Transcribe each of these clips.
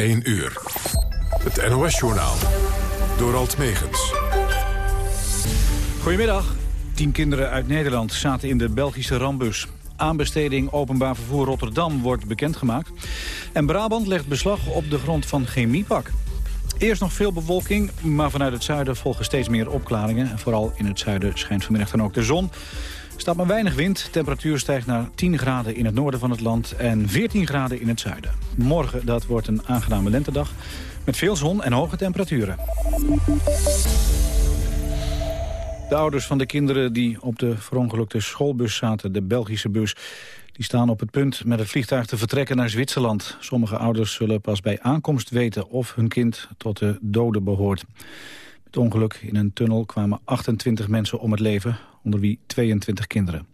1 uur. Het NOS-journaal. Door Alt Megens. Goedemiddag. Tien kinderen uit Nederland zaten in de Belgische rambus. Aanbesteding openbaar vervoer Rotterdam wordt bekendgemaakt. En Brabant legt beslag op de grond van chemiepak. Eerst nog veel bewolking, maar vanuit het zuiden volgen steeds meer opklaringen. En vooral in het zuiden schijnt vanmiddag dan ook de zon. Staat maar weinig wind. Temperatuur stijgt naar 10 graden in het noorden van het land en 14 graden in het zuiden. Morgen dat wordt een aangename lentedag met veel zon en hoge temperaturen. De ouders van de kinderen die op de verongelukte schoolbus zaten, de Belgische bus... die staan op het punt met het vliegtuig te vertrekken naar Zwitserland. Sommige ouders zullen pas bij aankomst weten of hun kind tot de doden behoort. Het ongeluk in een tunnel kwamen 28 mensen om het leven, onder wie 22 kinderen.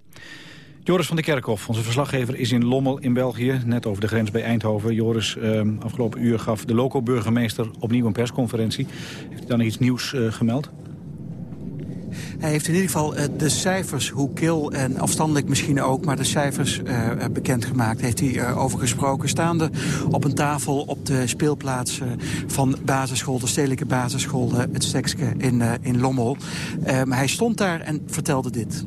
Joris van der Kerkhof, onze verslaggever, is in Lommel in België... net over de grens bij Eindhoven. Joris, eh, afgelopen uur gaf de loco-burgemeester opnieuw een persconferentie. Heeft hij dan iets nieuws eh, gemeld? Hij heeft in ieder geval uh, de cijfers, hoe kil en afstandelijk misschien ook... maar de cijfers uh, bekendgemaakt, heeft hij uh, over gesproken. Staande op een tafel op de speelplaats van basisschool... de stedelijke basisschool Het Stekske in, in Lommel. hij stond daar en vertelde dit.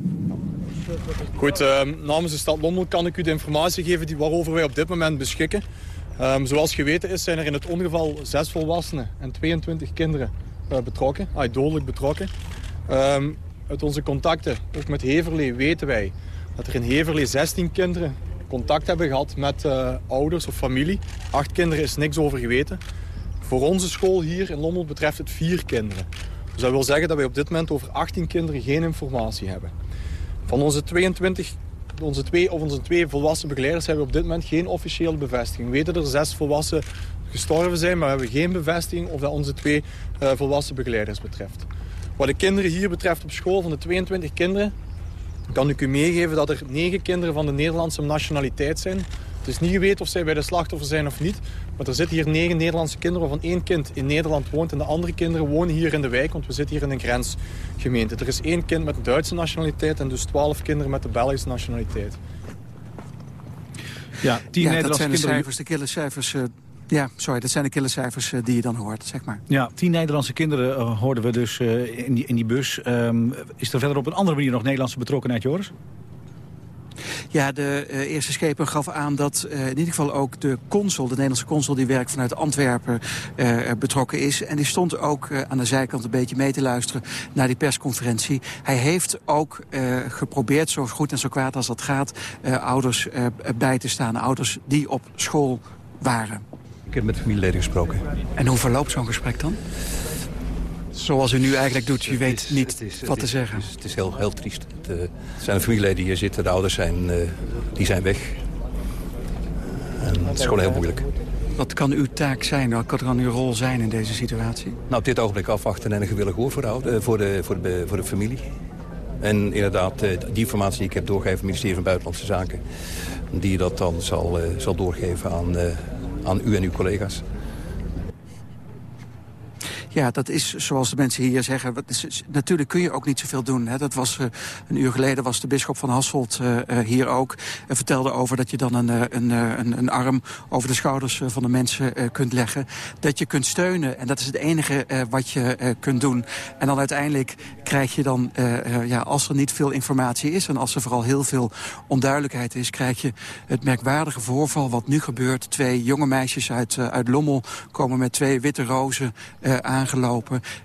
Goed, namens de stad Lommel kan ik u de informatie geven die waarover wij op dit moment beschikken. Um, zoals geweten is, zijn er in het ongeval zes volwassenen en 22 kinderen betrokken, ah, dodelijk betrokken. Um, uit onze contacten, ook met Heverlee, weten wij dat er in Heverlee 16 kinderen contact hebben gehad met uh, ouders of familie. Acht kinderen is niks over geweten. Voor onze school hier in Lommel betreft het vier kinderen. Dus dat wil zeggen dat wij op dit moment over 18 kinderen geen informatie hebben. Van onze 22 onze twee, of onze twee volwassen begeleiders hebben we op dit moment geen officiële bevestiging. We weten dat er zes volwassen gestorven zijn, maar we hebben geen bevestiging of dat onze twee uh, volwassen begeleiders betreft. Wat de kinderen hier betreft op school, van de 22 kinderen... kan ik u meegeven dat er 9 kinderen van de Nederlandse nationaliteit zijn. Het is niet geweten of zij bij de slachtoffer zijn of niet. Maar er zitten hier 9 Nederlandse kinderen waarvan één kind in Nederland woont. En de andere kinderen wonen hier in de wijk, want we zitten hier in een grensgemeente. Er is één kind met de Duitse nationaliteit en dus 12 kinderen met de Belgische nationaliteit. Ja, 10 ja, Nederlandse dat zijn de cijfers, de kille cijfers uh, ja, sorry, dat zijn de killercijfers uh, die je dan hoort, zeg maar. Ja, tien Nederlandse kinderen uh, hoorden we dus uh, in, die, in die bus. Um, is er verder op een andere manier nog Nederlandse betrokkenheid, Joris? Ja, de uh, eerste schepen gaf aan dat uh, in ieder geval ook de consul, de Nederlandse consul die werkt vanuit Antwerpen, uh, betrokken is. En die stond ook aan de zijkant een beetje mee te luisteren naar die persconferentie. Hij heeft ook geprobeerd, zo goed en zo kwaad als dat gaat, ouders bij te staan. Ouders die op school waren. Ik heb met familieleden gesproken. En hoe verloopt zo'n gesprek dan? Zoals u nu eigenlijk doet, u weet niet wat te zeggen. Het is, heel, heel triest. Het, uh, zijn de familieleden die hier zitten, de ouders zijn, uh, die zijn weg. En het is gewoon heel moeilijk. Wat kan uw taak zijn, wat kan uw rol zijn in deze situatie? Nou, op dit ogenblik afwachten en een gewillig hoor voor de, oude, voor de, voor de, voor de familie. En inderdaad, die informatie die ik heb doorgegeven aan het ministerie van Buitenlandse Zaken... die dat dan zal, zal doorgeven aan aan u en uw collega's. Ja, dat is zoals de mensen hier zeggen. natuurlijk kun je ook niet zoveel doen. Hè. Dat was, uh, een uur geleden was de bisschop van Hasselt uh, uh, hier ook. En vertelde over dat je dan een, een, een, een arm over de schouders van de mensen kunt leggen. Dat je kunt steunen. En dat is het enige wat je kunt doen. En dan uiteindelijk krijg je dan, ja, als er niet veel informatie is... en als er vooral heel veel onduidelijkheid is... krijg je het merkwaardige voorval wat nu gebeurt. Twee jonge meisjes uit, uit Lommel komen met twee witte rozen aan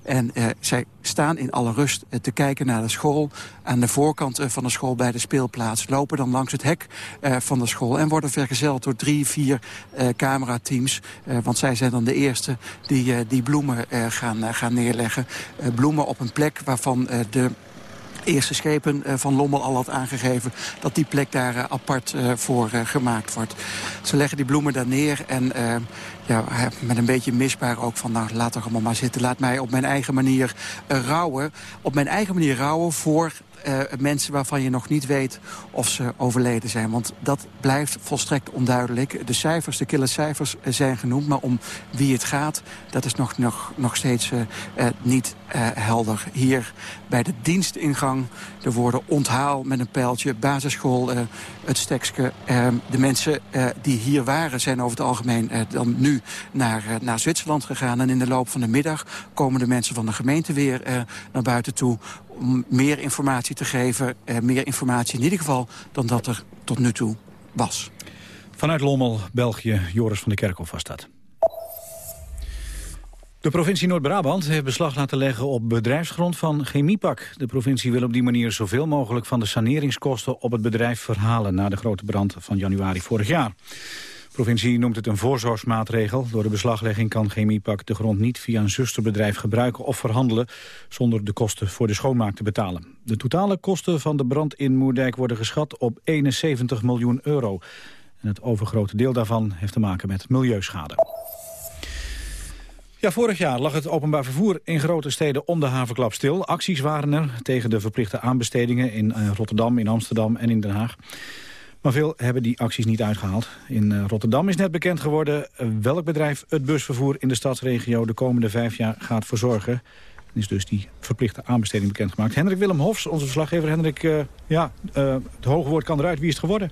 En uh, zij staan in alle rust uh, te kijken naar de school. Aan de voorkant uh, van de school bij de speelplaats. Lopen dan langs het hek van de school. En worden vergezeld door drie, vier camerateams. want zij zijn dan de eerste die, die bloemen gaan, gaan neerleggen. bloemen op een plek waarvan de eerste schepen van Lommel al had aangegeven... dat die plek daar apart voor gemaakt wordt. Ze leggen die bloemen daar neer en ja, met een beetje misbaar ook van... nou, laat er allemaal maar zitten. Laat mij op mijn eigen manier uh, rouwen. Op mijn eigen manier rouwen voor uh, mensen waarvan je nog niet weet of ze overleden zijn. Want dat blijft volstrekt onduidelijk. De cijfers, de kille cijfers zijn genoemd, maar om wie het gaat... dat is nog, nog, nog steeds uh, niet helder. Hier bij de dienstingang de woorden onthaal met een pijltje... basisschool, het stekske. de mensen die hier waren zijn over het algemeen dan nu naar, naar Zwitserland gegaan. En in de loop van de middag komen de mensen van de gemeente weer naar buiten toe om meer informatie te geven. Eh, meer informatie in ieder geval dan dat er tot nu toe was. Vanuit Lommel, België, Joris van der Kerkhof was dat. De provincie Noord-Brabant heeft beslag laten leggen op bedrijfsgrond van Chemiepak. De provincie wil op die manier zoveel mogelijk van de saneringskosten op het bedrijf verhalen... na de grote brand van januari vorig jaar. Provincie noemt het een voorzorgsmaatregel. Door de beslaglegging kan Chemiepak de grond niet via een zusterbedrijf gebruiken of verhandelen zonder de kosten voor de schoonmaak te betalen. De totale kosten van de brand in Moerdijk worden geschat op 71 miljoen euro. En het overgrote deel daarvan heeft te maken met milieuschade. Ja, vorig jaar lag het openbaar vervoer in grote steden om de havenklap stil. Acties waren er tegen de verplichte aanbestedingen in eh, Rotterdam, in Amsterdam en in Den Haag. Maar veel hebben die acties niet uitgehaald. In eh, Rotterdam is net bekend geworden eh, welk bedrijf het busvervoer in de stadsregio de komende vijf jaar gaat verzorgen. En is dus die verplichte aanbesteding bekendgemaakt. Hendrik Willem Hofs, onze verslaggever. Hendrik, uh, ja, het hoge woord kan eruit. Wie is het geworden?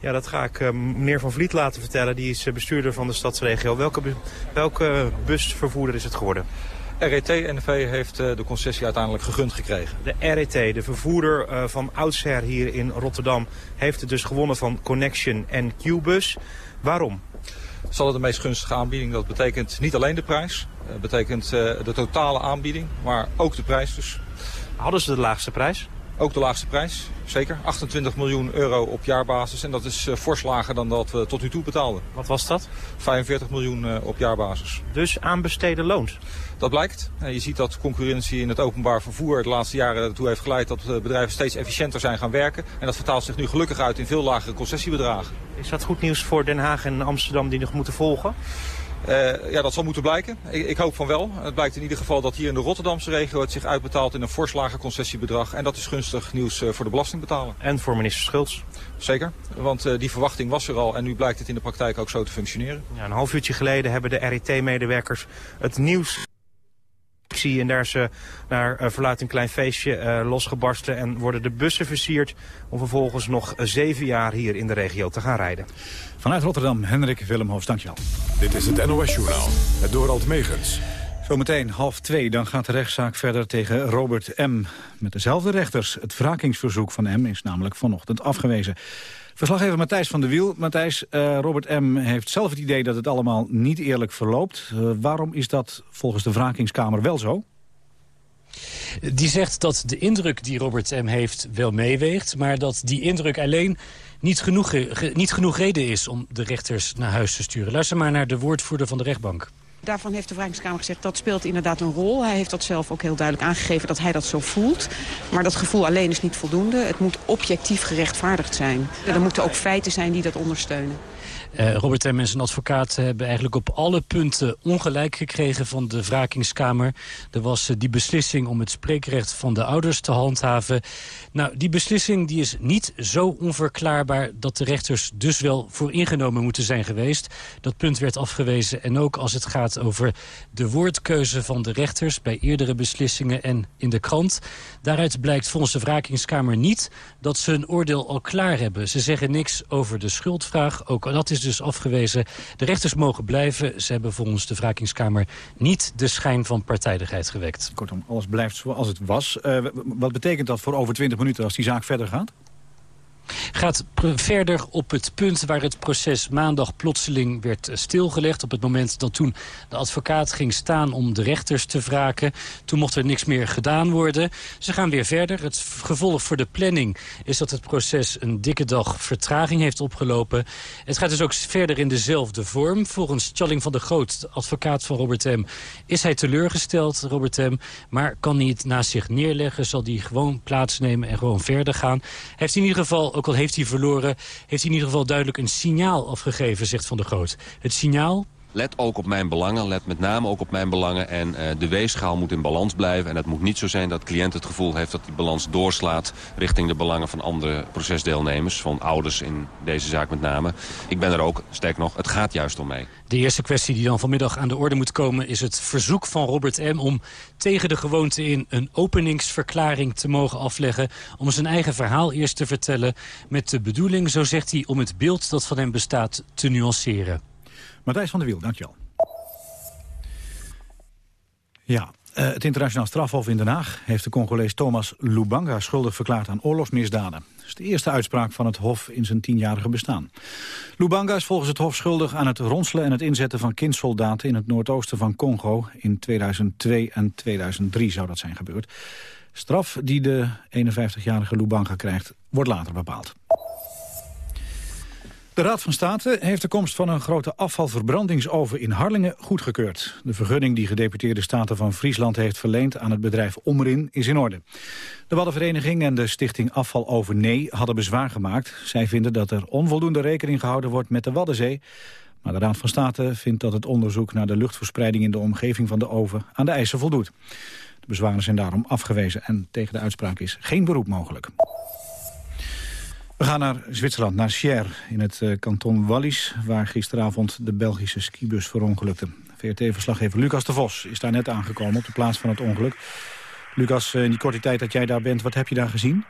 Ja, dat ga ik uh, meneer Van Vliet laten vertellen. Die is bestuurder van de stadsregio. Welke, welke busvervoerder is het geworden? RET-NV heeft eh, de concessie uiteindelijk gegund gekregen. De RET, de vervoerder eh, van oudsher hier in Rotterdam, heeft het dus gewonnen van Connection en Qbus. Waarom? Zal het de meest gunstige aanbieding. Dat betekent niet alleen de prijs. Dat betekent uh, de totale aanbieding, maar ook de prijs dus. Hadden ze de laagste prijs? Ook de laagste prijs, zeker. 28 miljoen euro op jaarbasis. En dat is uh, fors lager dan dat we tot nu toe betaalden. Wat was dat? 45 miljoen uh, op jaarbasis. Dus aanbesteden loons? Dat blijkt. Je ziet dat concurrentie in het openbaar vervoer de laatste jaren ertoe heeft geleid dat bedrijven steeds efficiënter zijn gaan werken. En dat vertaalt zich nu gelukkig uit in veel lagere concessiebedragen. Is dat goed nieuws voor Den Haag en Amsterdam die nog moeten volgen? Uh, ja, dat zal moeten blijken. Ik, ik, hoop van wel. Het blijkt in ieder geval dat hier in de Rotterdamse regio het zich uitbetaalt in een fors lager concessiebedrag. En dat is gunstig nieuws uh, voor de belastingbetaler. En voor minister Schultz. Zeker, want uh, die verwachting was er al en nu blijkt het in de praktijk ook zo te functioneren. Ja, een half uurtje geleden hebben de RET-medewerkers het nieuws en daar is uh, naar uh, verluidt een klein feestje uh, losgebarsten en worden de bussen versierd om vervolgens nog zeven jaar hier in de regio te gaan rijden. Vanuit Rotterdam, Hendrik Willemhoofs, dankjewel. Dit is het NOS-journaal, het Dorald Megens. Zometeen half twee, dan gaat de rechtszaak verder tegen Robert M. Met dezelfde rechters. Het wrakingsverzoek van M is namelijk vanochtend afgewezen. Verslaggever Matthijs van der Wiel. Matthijs, uh, Robert M. heeft zelf het idee dat het allemaal niet eerlijk verloopt. Uh, waarom is dat volgens de wrakingskamer wel zo? Die zegt dat de indruk die Robert M. heeft wel meeweegt... maar dat die indruk alleen niet genoeg, niet genoeg reden is om de rechters naar huis te sturen. Luister maar naar de woordvoerder van de rechtbank. Daarvan heeft de Vrijheidskamer gezegd dat speelt inderdaad een rol. Hij heeft dat zelf ook heel duidelijk aangegeven dat hij dat zo voelt. Maar dat gevoel alleen is niet voldoende. Het moet objectief gerechtvaardigd zijn. Er moeten ook feiten zijn die dat ondersteunen. Uh, Robert M. en zijn advocaat hebben eigenlijk op alle punten ongelijk gekregen van de wrakingskamer. Er was uh, die beslissing om het spreekrecht van de ouders te handhaven. Nou, die beslissing die is niet zo onverklaarbaar dat de rechters dus wel voor ingenomen moeten zijn geweest. Dat punt werd afgewezen en ook als het gaat over de woordkeuze van de rechters bij eerdere beslissingen en in de krant. Daaruit blijkt volgens de wrakingskamer niet dat ze een oordeel al klaar hebben. Ze zeggen niks over de schuldvraag, ook dat is dus afgewezen. De rechters mogen blijven. Ze hebben volgens de wrakingskamer niet de schijn van partijdigheid gewekt. Kortom, alles blijft zoals het was. Uh, wat betekent dat voor over 20 minuten als die zaak verder gaat? Gaat verder op het punt waar het proces maandag plotseling werd eh, stilgelegd. Op het moment dat toen de advocaat ging staan om de rechters te wraken. Toen mocht er niks meer gedaan worden. Ze gaan weer verder. Het gevolg voor de planning is dat het proces een dikke dag vertraging heeft opgelopen. Het gaat dus ook verder in dezelfde vorm. Volgens Challing van der Groot, de advocaat van Robert M., is hij teleurgesteld, Robert M., maar kan hij het naast zich neerleggen, zal hij gewoon plaatsnemen en gewoon verder gaan. Hij heeft in ieder geval ook al heeft hij verloren... heeft hij in ieder geval duidelijk een signaal afgegeven, zegt Van der Groot. Het signaal let ook op mijn belangen, let met name ook op mijn belangen. En de weegschaal moet in balans blijven. En het moet niet zo zijn dat de cliënt het gevoel heeft dat die balans doorslaat... richting de belangen van andere procesdeelnemers, van ouders in deze zaak met name. Ik ben er ook, sterk nog, het gaat juist om mij. De eerste kwestie die dan vanmiddag aan de orde moet komen... is het verzoek van Robert M. om tegen de gewoonte in een openingsverklaring te mogen afleggen... om zijn eigen verhaal eerst te vertellen met de bedoeling, zo zegt hij... om het beeld dat van hem bestaat te nuanceren. Matthijs van der Wiel, dankjewel. Ja, uh, het internationaal strafhof in Den Haag heeft de Congolees Thomas Lubanga schuldig verklaard aan oorlogsmisdaden. Dat is de eerste uitspraak van het hof in zijn tienjarige bestaan. Lubanga is volgens het hof schuldig aan het ronselen en het inzetten van kindsoldaten in het noordoosten van Congo. In 2002 en 2003 zou dat zijn gebeurd. Straf die de 51-jarige Lubanga krijgt, wordt later bepaald. De Raad van State heeft de komst van een grote afvalverbrandingsoven in Harlingen goedgekeurd. De vergunning die gedeputeerde Staten van Friesland heeft verleend aan het bedrijf Omrin is in orde. De Waddenvereniging en de stichting Afvaloven Nee hadden bezwaar gemaakt. Zij vinden dat er onvoldoende rekening gehouden wordt met de Waddenzee. Maar de Raad van State vindt dat het onderzoek naar de luchtverspreiding in de omgeving van de oven aan de eisen voldoet. De bezwaren zijn daarom afgewezen en tegen de uitspraak is geen beroep mogelijk. We gaan naar Zwitserland, naar Sierre, in het uh, kanton Wallis... waar gisteravond de Belgische skibus verongelukte. VRT-verslaggever Lucas de Vos is daar net aangekomen op de plaats van het ongeluk. Lucas, eh, in die korte tijd dat jij daar bent, wat heb je daar gezien?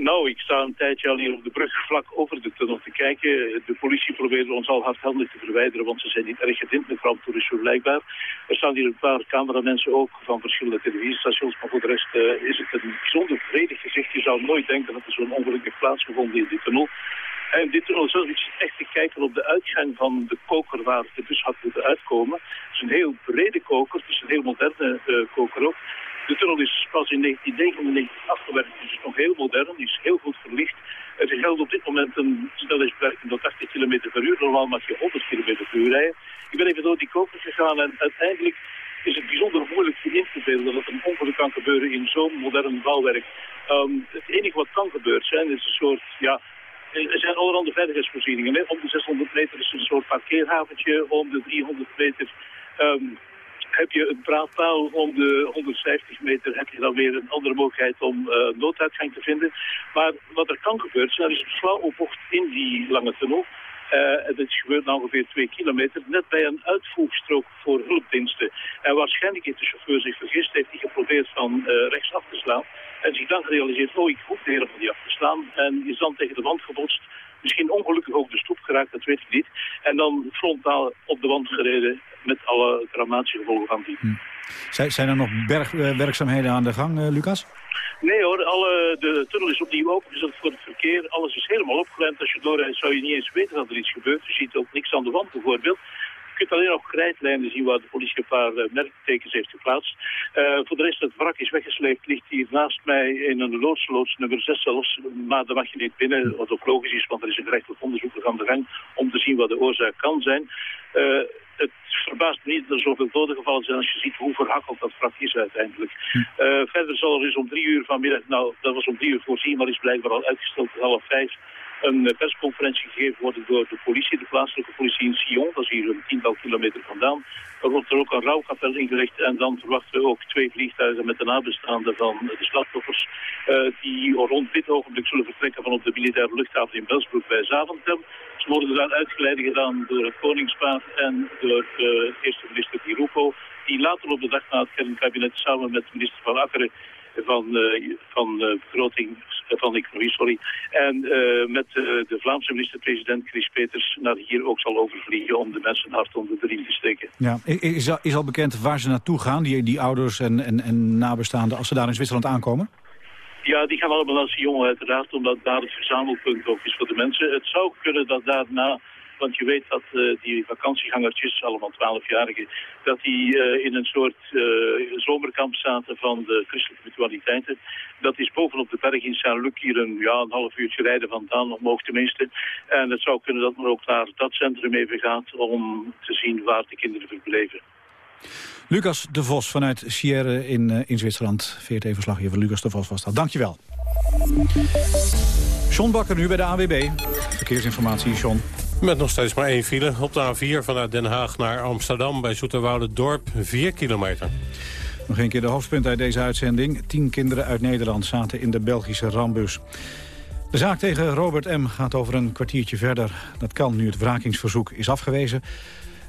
Nou, ik sta een tijdje al hier op de brug vlak over de tunnel te kijken. De politie probeerde ons al hardhandig te verwijderen, want ze zijn niet erg gedimd met ramptoeristen blijkbaar. Er staan hier een paar cameramensen ook van verschillende televisiestations, maar voor de rest uh, is het een bijzonder vredig gezicht. Je zou nooit denken dat er zo'n ongeluk heeft plaatsgevonden in die tunnel. En dit tunnel zelf is echt te kijken op de uitgang van de koker waar de bus had moeten uitkomen. Het is een heel brede koker, het is een heel moderne uh, koker ook. De tunnel is pas in 1999 afgewerkt, dus is nog heel modern, is heel goed verlicht. Er geldt op dit moment een snelheidsbeperking tot 80 km per uur. Normaal mag je 100 km per uur rijden. Ik ben even door die koker gegaan en uiteindelijk is het bijzonder moeilijk te in te beelden dat een ongeluk kan gebeuren in zo'n modern bouwwerk. Um, het enige wat kan gebeuren zijn is een soort, ja, er zijn allerhande veiligheidsvoorzieningen. Om de 600 meter is een soort parkeerhaventje, om de 300 meter um, heb je een praatpaal om de 150 meter heb je dan weer een andere mogelijkheid om uh, nooduitgang te vinden. Maar wat er kan gebeuren, er is een flauwe bocht in die lange tunnel. Uh, dit gebeurt na ongeveer twee kilometer, net bij een uitvoegstrook voor hulpdiensten. En waarschijnlijk heeft de chauffeur zich vergist, heeft hij geprobeerd van uh, rechts af te slaan. En zich dan gerealiseerd, oh ik hoef de hele van die af te slaan. En is dan tegen de wand gebotst misschien ongelukkig ook de stoep geraakt, dat weet ik niet. En dan frontaal op de wand gereden met alle dramatische gevolgen van die. Hm. Zijn er nog bergwerkzaamheden aan de gang, uh, Lucas? Nee hoor, alle, de tunnel is opnieuw opengezet voor het verkeer. Alles is helemaal opgeruimd. Als je doorrijdt zou je niet eens weten dat er iets gebeurt. Je ziet ook niks aan de wand bijvoorbeeld. Je kunt alleen nog krijtlijnen zien waar de politie een paar uh, merktekens heeft geplaatst. Uh, voor de rest, het wrak is weggesleept, ligt hier naast mij in een loods, loods nummer 6 zelfs. Maar daar mag je niet binnen, wat ook logisch is, want er is een gerechtelijk onderzoek aan de gang om te zien wat de oorzaak kan zijn. Uh, het verbaast me niet dat er zoveel doden gevallen zijn als je ziet hoe verhakkeld dat wrak is uiteindelijk. Uh, verder zal er dus om drie uur vanmiddag, nou dat was om drie uur voorzien, maar is blijkbaar al uitgesteld tot half vijf een persconferentie gegeven worden door de politie, de plaatselijke politie in Sion. Dat is hier een tiental kilometer vandaan. Er wordt er ook een rouwkapel ingericht en dan verwachten we ook twee vliegtuigen met de nabestaanden van de slachtoffers. Uh, die rond dit ogenblik zullen vertrekken van op de militaire luchthaven in Belsbroek bij Zaventem. Ze worden dan uitgeleid gedaan door het Koningspaard en door de eerste minister Di. Die later op de dag na het kernkabinet samen met minister Van Akkeren van, uh, van begroting, van economie, sorry. En uh, met de Vlaamse minister-president Chris Peters naar hier ook zal overvliegen om de mensen hard onder de riem te steken. Ja, is, is al bekend waar ze naartoe gaan, die, die ouders en, en, en nabestaanden, als ze daar in Zwitserland aankomen? Ja, die gaan allemaal naar Sion uiteraard, omdat daar het verzamelpunt ook is voor de mensen. Het zou kunnen dat daarna want je weet dat uh, die vakantiegangertjes, allemaal twaalfjarigen, dat die uh, in een soort uh, zomerkamp zaten van de christelijke mutualiteiten. Dat is bovenop de berg in Saint-Luc hier een, ja, een half uurtje rijden vandaan, omhoog tenminste. En het zou kunnen dat men ook naar dat centrum even gaat om te zien waar de kinderen verbleven. Lucas de Vos vanuit Sierre in, in Zwitserland. VRT-verslaggever Lucas de Vos was dat. Dankjewel. John Bakker nu bij de AWB. Verkeersinformatie, John. Met nog steeds maar één file. Op de A4 vanuit Den Haag naar Amsterdam bij Dorp 4 kilometer. Nog een keer de hoofdpunt uit deze uitzending. Tien kinderen uit Nederland zaten in de Belgische rambus. De zaak tegen Robert M. gaat over een kwartiertje verder. Dat kan nu het wrakingsverzoek is afgewezen.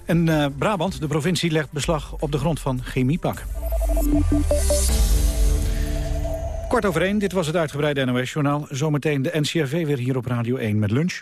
En uh, Brabant, de provincie, legt beslag op de grond van chemiepak. Kort over één, dit was het uitgebreide NOS-journaal. Zometeen de NCRV weer hier op Radio 1 met lunch.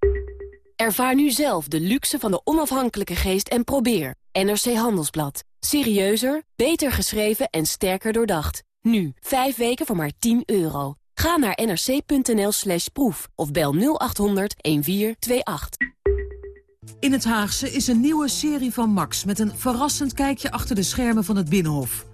Ervaar nu zelf de luxe van de onafhankelijke geest en probeer. NRC Handelsblad. Serieuzer, beter geschreven en sterker doordacht. Nu, 5 weken voor maar 10 euro. Ga naar nrc.nl slash proef of bel 0800 1428. In het Haagse is een nieuwe serie van Max... met een verrassend kijkje achter de schermen van het Binnenhof.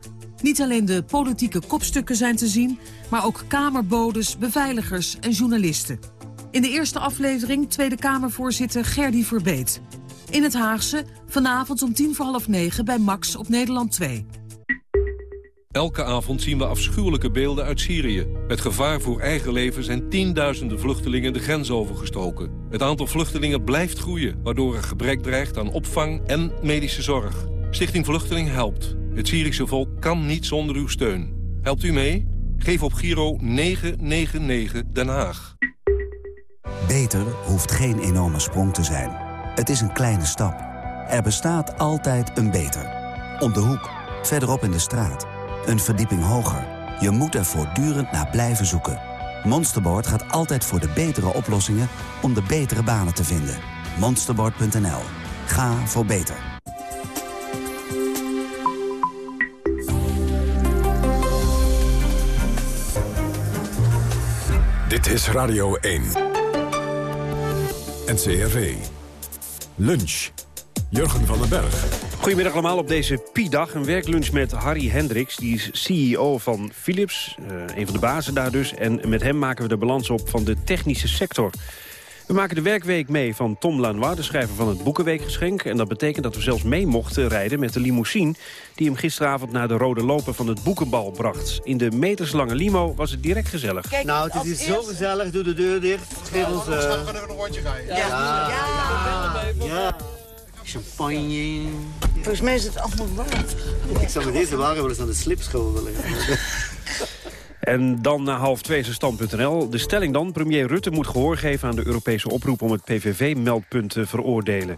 Niet alleen de politieke kopstukken zijn te zien... maar ook kamerbodes, beveiligers en journalisten. In de eerste aflevering Tweede Kamervoorzitter Gerdy Verbeet. In het Haagse, vanavond om tien voor half negen bij Max op Nederland 2. Elke avond zien we afschuwelijke beelden uit Syrië. Met gevaar voor eigen leven zijn tienduizenden vluchtelingen de grens overgestoken. Het aantal vluchtelingen blijft groeien, waardoor er gebrek dreigt aan opvang en medische zorg. Stichting Vluchteling helpt. Het Syrische volk kan niet zonder uw steun. Helpt u mee? Geef op Giro 999 Den Haag. Beter hoeft geen enorme sprong te zijn. Het is een kleine stap. Er bestaat altijd een beter. Om de hoek, verderop in de straat. Een verdieping hoger. Je moet er voortdurend naar blijven zoeken. Monsterboard gaat altijd voor de betere oplossingen om de betere banen te vinden. Monsterboard.nl. Ga voor beter. Dit is Radio 1. NCRV. Lunch. Jurgen van den Berg. Goedemiddag allemaal op deze Pi-dag. Een werklunch met Harry Hendricks. Die is CEO van Philips, uh, een van de bazen daar dus. En met hem maken we de balans op van de technische sector. We maken de werkweek mee van Tom Lanois, de schrijver van het Boekenweekgeschenk. En dat betekent dat we zelfs mee mochten rijden met de limousine... die hem gisteravond naar de rode lopen van het Boekenbal bracht. In de meterslange limo was het direct gezellig. Kijk, nou, het is zo gezellig. Doe de deur dicht. Geef ons... Uh... We gaan even een rondje rijden. Ja. Ja. ja. ja. Champagne. Volgens mij is het allemaal warm. Ik zou met deze wagen wel eens aan de slipschool willen. En dan na half twee is stand.nl. De stelling dan, premier Rutte moet gehoor geven aan de Europese oproep... om het PVV-meldpunt te veroordelen.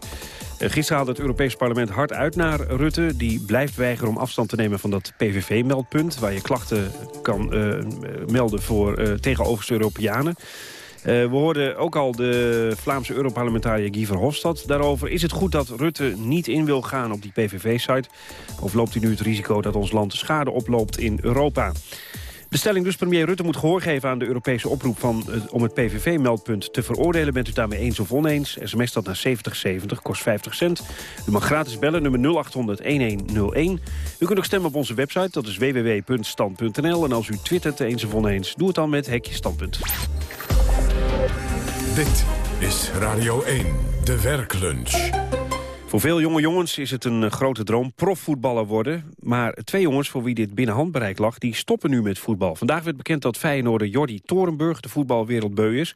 Eh, gisteren haalde het Europees Parlement hard uit naar Rutte. Die blijft weigeren om afstand te nemen van dat PVV-meldpunt... waar je klachten kan uh, melden voor, uh, tegen overste Europeanen. We hoorden ook al de Vlaamse Europarlementariër Guy Verhofstadt daarover. Is het goed dat Rutte niet in wil gaan op die PVV-site? Of loopt hij nu het risico dat ons land schade oploopt in Europa? De stelling dus, premier Rutte moet gehoor geven aan de Europese oproep van, om het PVV-meldpunt te veroordelen. Bent u daarmee eens of oneens? SMS dat naar 7070, kost 50 cent. U mag gratis bellen, nummer 0800-1101. U kunt ook stemmen op onze website, dat is www.stand.nl. En als u twittert eens of oneens, doe het dan met hekje standpunt. Dit is Radio 1, de werklunch. Voor veel jonge jongens is het een grote droom profvoetballer worden. Maar twee jongens voor wie dit binnen handbereik lag, die stoppen nu met voetbal. Vandaag werd bekend dat Feyenoorder Jordi Torenburg de voetbalwereldbeu is.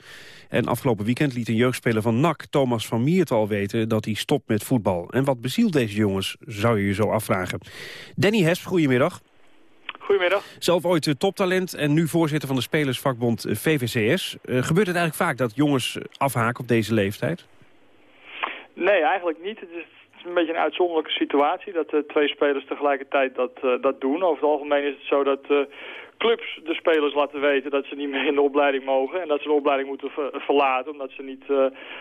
En afgelopen weekend liet een jeugdspeler van NAC, Thomas van Miert, al weten dat hij stopt met voetbal. En wat bezielt deze jongens, zou je je zo afvragen. Danny Hesp, goedemiddag. Goedemiddag. Zelf ooit toptalent en nu voorzitter van de spelersvakbond VVCS. Uh, gebeurt het eigenlijk vaak dat jongens afhaken op deze leeftijd? Nee, eigenlijk niet. Het is een beetje een uitzonderlijke situatie dat uh, twee spelers tegelijkertijd dat, uh, dat doen. Over het algemeen is het zo dat uh, clubs de spelers laten weten dat ze niet meer in de opleiding mogen. En dat ze de opleiding moeten ver verlaten omdat ze niet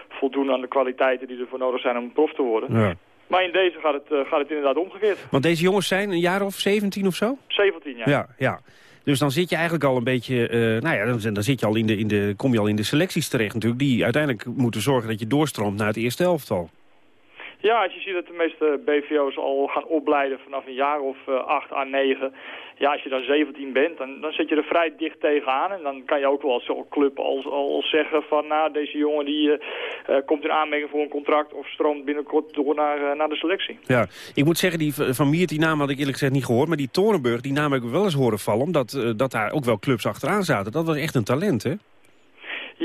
voldoen aan de kwaliteiten die ervoor nodig zijn om prof te worden. Ja. Maar in deze gaat het, gaat het inderdaad omgekeerd. Want deze jongens zijn een jaar of 17 of zo? 17 jaar. Ja, ja. Dus dan zit je eigenlijk al een beetje, uh, nou ja, dan, dan, zit je al in de, in de, kom je al in de selecties terecht natuurlijk, die uiteindelijk moeten zorgen dat je doorstroomt naar het eerste elftal. Ja, als je ziet dat de meeste BVO's al gaan opleiden vanaf een jaar of uh, 8 à 9. Ja, als je dan 17 bent, dan, dan zit je er vrij dicht tegenaan. En dan kan je ook wel als club al, al zeggen van... nou, deze jongen die uh, komt in aanmerking voor een contract... of stroomt binnenkort door naar, uh, naar de selectie. Ja, ik moet zeggen, die van Miert, die naam had ik eerlijk gezegd niet gehoord... maar die Torenburg, die naam heb ik wel eens horen vallen... omdat dat daar ook wel clubs achteraan zaten. Dat was echt een talent, hè?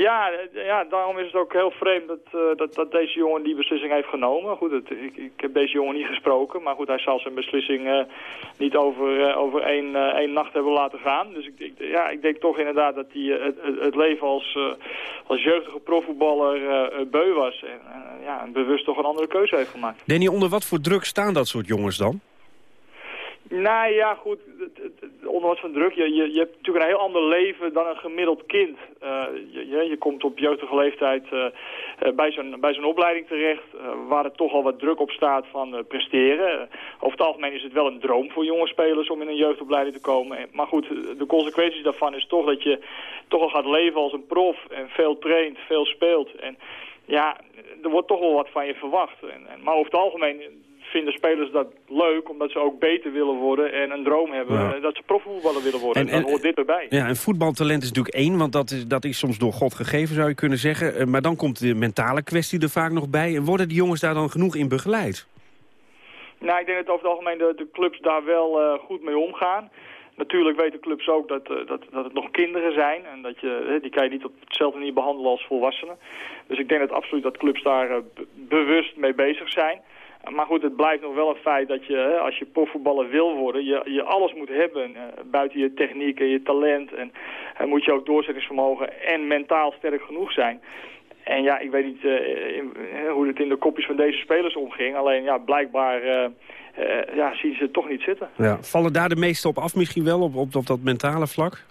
Ja, ja, daarom is het ook heel vreemd dat, uh, dat, dat deze jongen die beslissing heeft genomen. Goed, het, ik, ik heb deze jongen niet gesproken, maar goed, hij zal zijn beslissing uh, niet over, uh, over één, één nacht hebben laten gaan. Dus ik, ik, ja, ik denk toch inderdaad dat hij het, het, leven als, als jeugdige profvoetballer beu was. En ja, bewust toch een andere keuze heeft gemaakt. Danny, onder wat voor druk staan dat soort jongens dan? Nou ja, goed, wat van druk. Je, je, je hebt natuurlijk een heel ander leven dan een gemiddeld kind. Uh, je, je komt op jeugdige leeftijd uh, uh, bij zo'n bij opleiding terecht... waar er toch al wat druk op staat van presteren. over het algemeen is het wel een droom voor jonge spelers om in een jeugdopleiding te komen. Maar goed, de consequenties daarvan is toch dat je toch al gaat leven als een prof... en veel traint, veel speelt. En ja, er wordt toch wel wat van je verwacht. En, en, maar over het algemeen vinden spelers dat leuk, omdat ze ook beter willen worden en een droom hebben. Ja. Dat ze profvoetballer willen worden. En, en, dan hoort dit erbij. Ja, en voetbaltalent is natuurlijk één, want dat is, dat is soms door God gegeven, zou je kunnen zeggen. Eh, maar dan komt de mentale kwestie er vaak nog bij. En worden die jongens daar dan genoeg in begeleid? Nou, ik denk dat over het algemeen de, de clubs daar wel uh, goed mee omgaan. Natuurlijk weten clubs ook dat, uh, dat, dat het nog kinderen zijn. En dat je, die kan je niet op hetzelfde manier behandelen als volwassenen. Dus ik denk dat absoluut dat clubs daar bewust mee bezig zijn. Maar goed, het blijft nog wel een feit dat je, als je profvoetballer wil worden, je, je alles moet hebben. Uh, buiten je techniek en je talent. En uh, moet je ook doorzettingsvermogen en mentaal sterk genoeg zijn. En ja, ik weet niet in, hoe het in de kopjes van deze spelers omging. Alleen ja, blijkbaar ja, zien ze het toch niet zitten. Vallen daar de meeste op af misschien wel, op, op, op dat mentale vlak?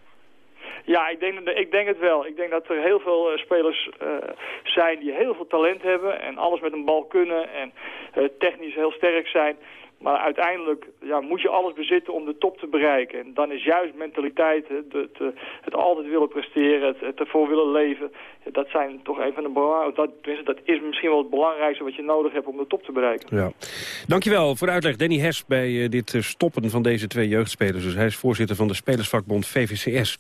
Ja, ik denk, ik denk het wel. Ik denk dat er heel veel uh, spelers uh, zijn die heel veel talent hebben en alles met een bal kunnen en uh, technisch heel sterk zijn. Maar uiteindelijk ja, moet je alles bezitten om de top te bereiken. En dan is juist mentaliteit, het, het, altijd willen presteren, het, ervoor willen leven... dat zijn toch een van de belangrijkste... Dat, dat is misschien wel het belangrijkste wat je nodig hebt om de top te bereiken. Ja. Dankjewel voor de uitleg. Danny Hers bij dit stoppen van deze twee jeugdspelers. Dus hij is voorzitter van de Spelersvakbond VVCS.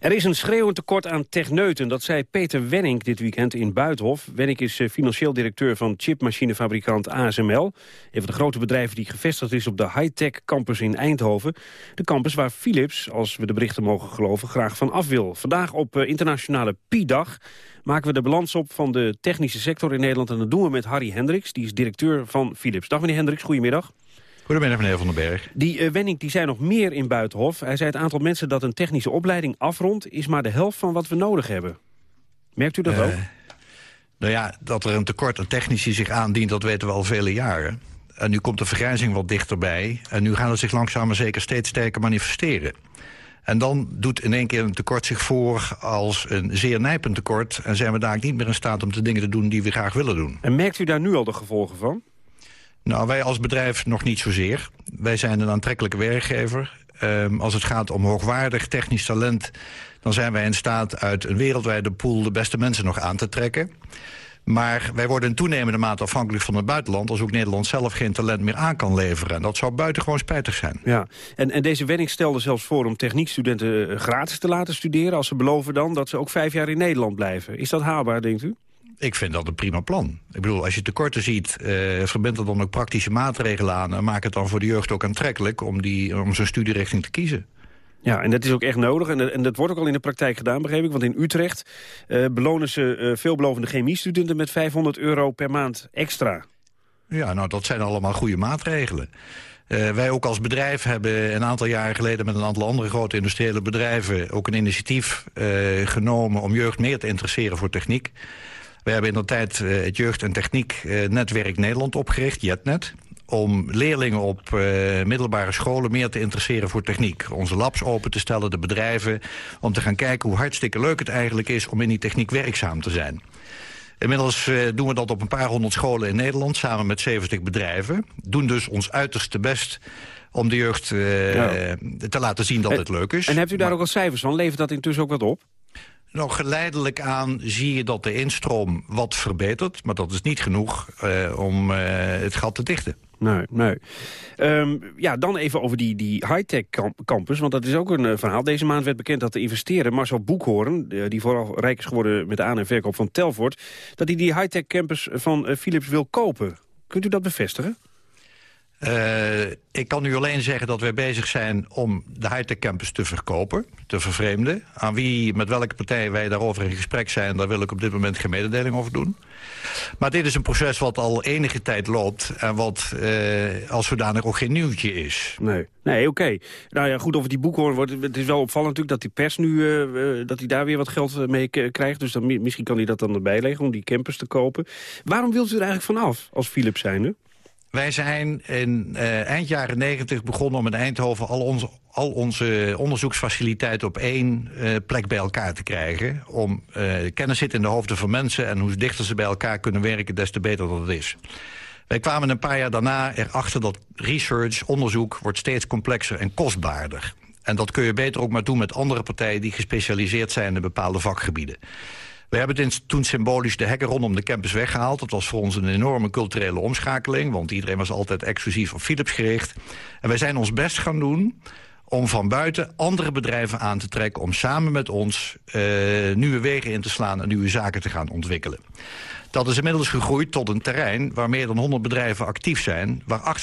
Er is een schreeuwend tekort aan techneuten, dat zei Peter Wenning dit weekend in Buitenhof. Wenning is eh, financieel directeur van chipmachinefabrikant ASML. Een van de grote bedrijven die gevestigd is op de high-tech campus in Eindhoven. De campus waar Philips, als we de berichten mogen geloven, graag van af wil. Vandaag op eh, internationale Pi-dag maken we de balans op van de technische sector in Nederland. En dat doen we met Harry Hendricks, die is directeur van Philips. Dag meneer Hendricks, goedemiddag. Goedemiddag, meneer Van den Berg. Die uh, Wenning die zei nog meer in Buitenhof. Hij zei het aantal mensen dat een technische opleiding afrondt... is maar de helft van wat we nodig hebben. Merkt u dat uh, ook? Nou ja, dat er een tekort aan technici zich aandient... dat weten we al vele jaren. En nu komt de vergrijzing wat dichterbij. En nu gaan het zich langzaam maar zeker steeds sterker manifesteren. En dan doet in één keer een tekort zich voor als een zeer nijpend tekort... en zijn we daar niet meer in staat om de dingen te doen die we graag willen doen. En merkt u daar nu al de gevolgen van? Nou, wij als bedrijf nog niet zozeer. Wij zijn een aantrekkelijke werkgever. Um, als het gaat om hoogwaardig technisch talent... dan zijn wij in staat uit een wereldwijde pool de beste mensen nog aan te trekken. Maar wij worden in toenemende mate afhankelijk van het buitenland... als ook Nederland zelf geen talent meer aan kan leveren. En dat zou buitengewoon spijtig zijn. Ja, en, en deze wenning stelde zelfs voor om techniekstudenten eh, gratis te laten studeren... als ze beloven dan dat ze ook vijf jaar in Nederland blijven. Is dat haalbaar, denkt u? Ik vind dat een prima plan. Ik bedoel, als je tekorten ziet, uh, verbind er dan ook praktische maatregelen aan... en maak het dan voor de jeugd ook aantrekkelijk om, die, om zo'n studierichting te kiezen. Ja, en dat is ook echt nodig. En, en dat wordt ook al in de praktijk gedaan, begreep ik. Want in Utrecht uh, belonen ze uh, veelbelovende chemiestudenten met 500 euro per maand extra. Ja, nou, dat zijn allemaal goede maatregelen. Uh, wij ook als bedrijf hebben een aantal jaren geleden... met een aantal andere grote industriële bedrijven... ook een initiatief genomen om jeugd meer te interesseren voor techniek. We hebben in de tijd uh, het Jeugd- en Techniek-netwerk uh, Nederland opgericht, JetNet om leerlingen op uh, middelbare scholen meer te interesseren voor techniek. Onze labs open te stellen, de bedrijven, om te gaan kijken hoe hartstikke leuk het eigenlijk is om in die techniek werkzaam te zijn. Inmiddels uh, doen we dat op een paar honderd scholen in Nederland, samen met 70 bedrijven. Doen dus ons uiterste best om de jeugd uh, ja. te laten zien dat en, het leuk is. En hebt u daar maar, ook al cijfers van? Levert dat intussen ook wat op? Nog geleidelijk aan zie je dat de instroom wat verbetert. Maar dat is niet genoeg uh, om uh, het gat te dichten. Nee, nee. Um, ja, dan even over die, die high-tech campus, want dat is ook een uh, verhaal. Deze maand werd bekend dat de investeerder Marcel Boekhoorn... die vooral rijk is geworden met de aan- en verkoop van Telfort... dat hij die high-tech campus van Philips wil kopen. Kunt u dat bevestigen? Uh, ik kan u alleen zeggen dat wij bezig zijn om de high-tech campus te verkopen, te vervreemden. Aan wie, met welke partij wij daarover in gesprek zijn, daar wil ik op dit moment geen mededeling over doen. Maar dit is een proces wat al enige tijd loopt en wat uh, als zodanig ook geen nieuwtje is. Nee, nee oké. Nou ja, goed, over die boekhoorn wordt het is wel opvallend natuurlijk dat die pers nu, uh, dat hij daar weer wat geld mee krijgt. Dus dan, misschien kan hij dat dan erbij leggen om die campus te kopen. Waarom wilt u er eigenlijk vanaf als Philips zijnde? Wij zijn in uh, eind jaren negentig begonnen om in Eindhoven al onze, al onze onderzoeksfaciliteiten op één uh, plek bij elkaar te krijgen. Om uh, kennis zit in de hoofden van mensen en hoe dichter ze bij elkaar kunnen werken, des te beter dat het is. Wij kwamen een paar jaar daarna erachter dat research, onderzoek, wordt steeds complexer en kostbaarder. En dat kun je beter ook maar doen met andere partijen die gespecialiseerd zijn in bepaalde vakgebieden. We hebben toen symbolisch de hekken rondom de campus weggehaald. Dat was voor ons een enorme culturele omschakeling... want iedereen was altijd exclusief op Philips gericht. En wij zijn ons best gaan doen om van buiten andere bedrijven aan te trekken... om samen met ons uh, nieuwe wegen in te slaan en nieuwe zaken te gaan ontwikkelen. Dat is inmiddels gegroeid tot een terrein waar meer dan 100 bedrijven actief zijn... waar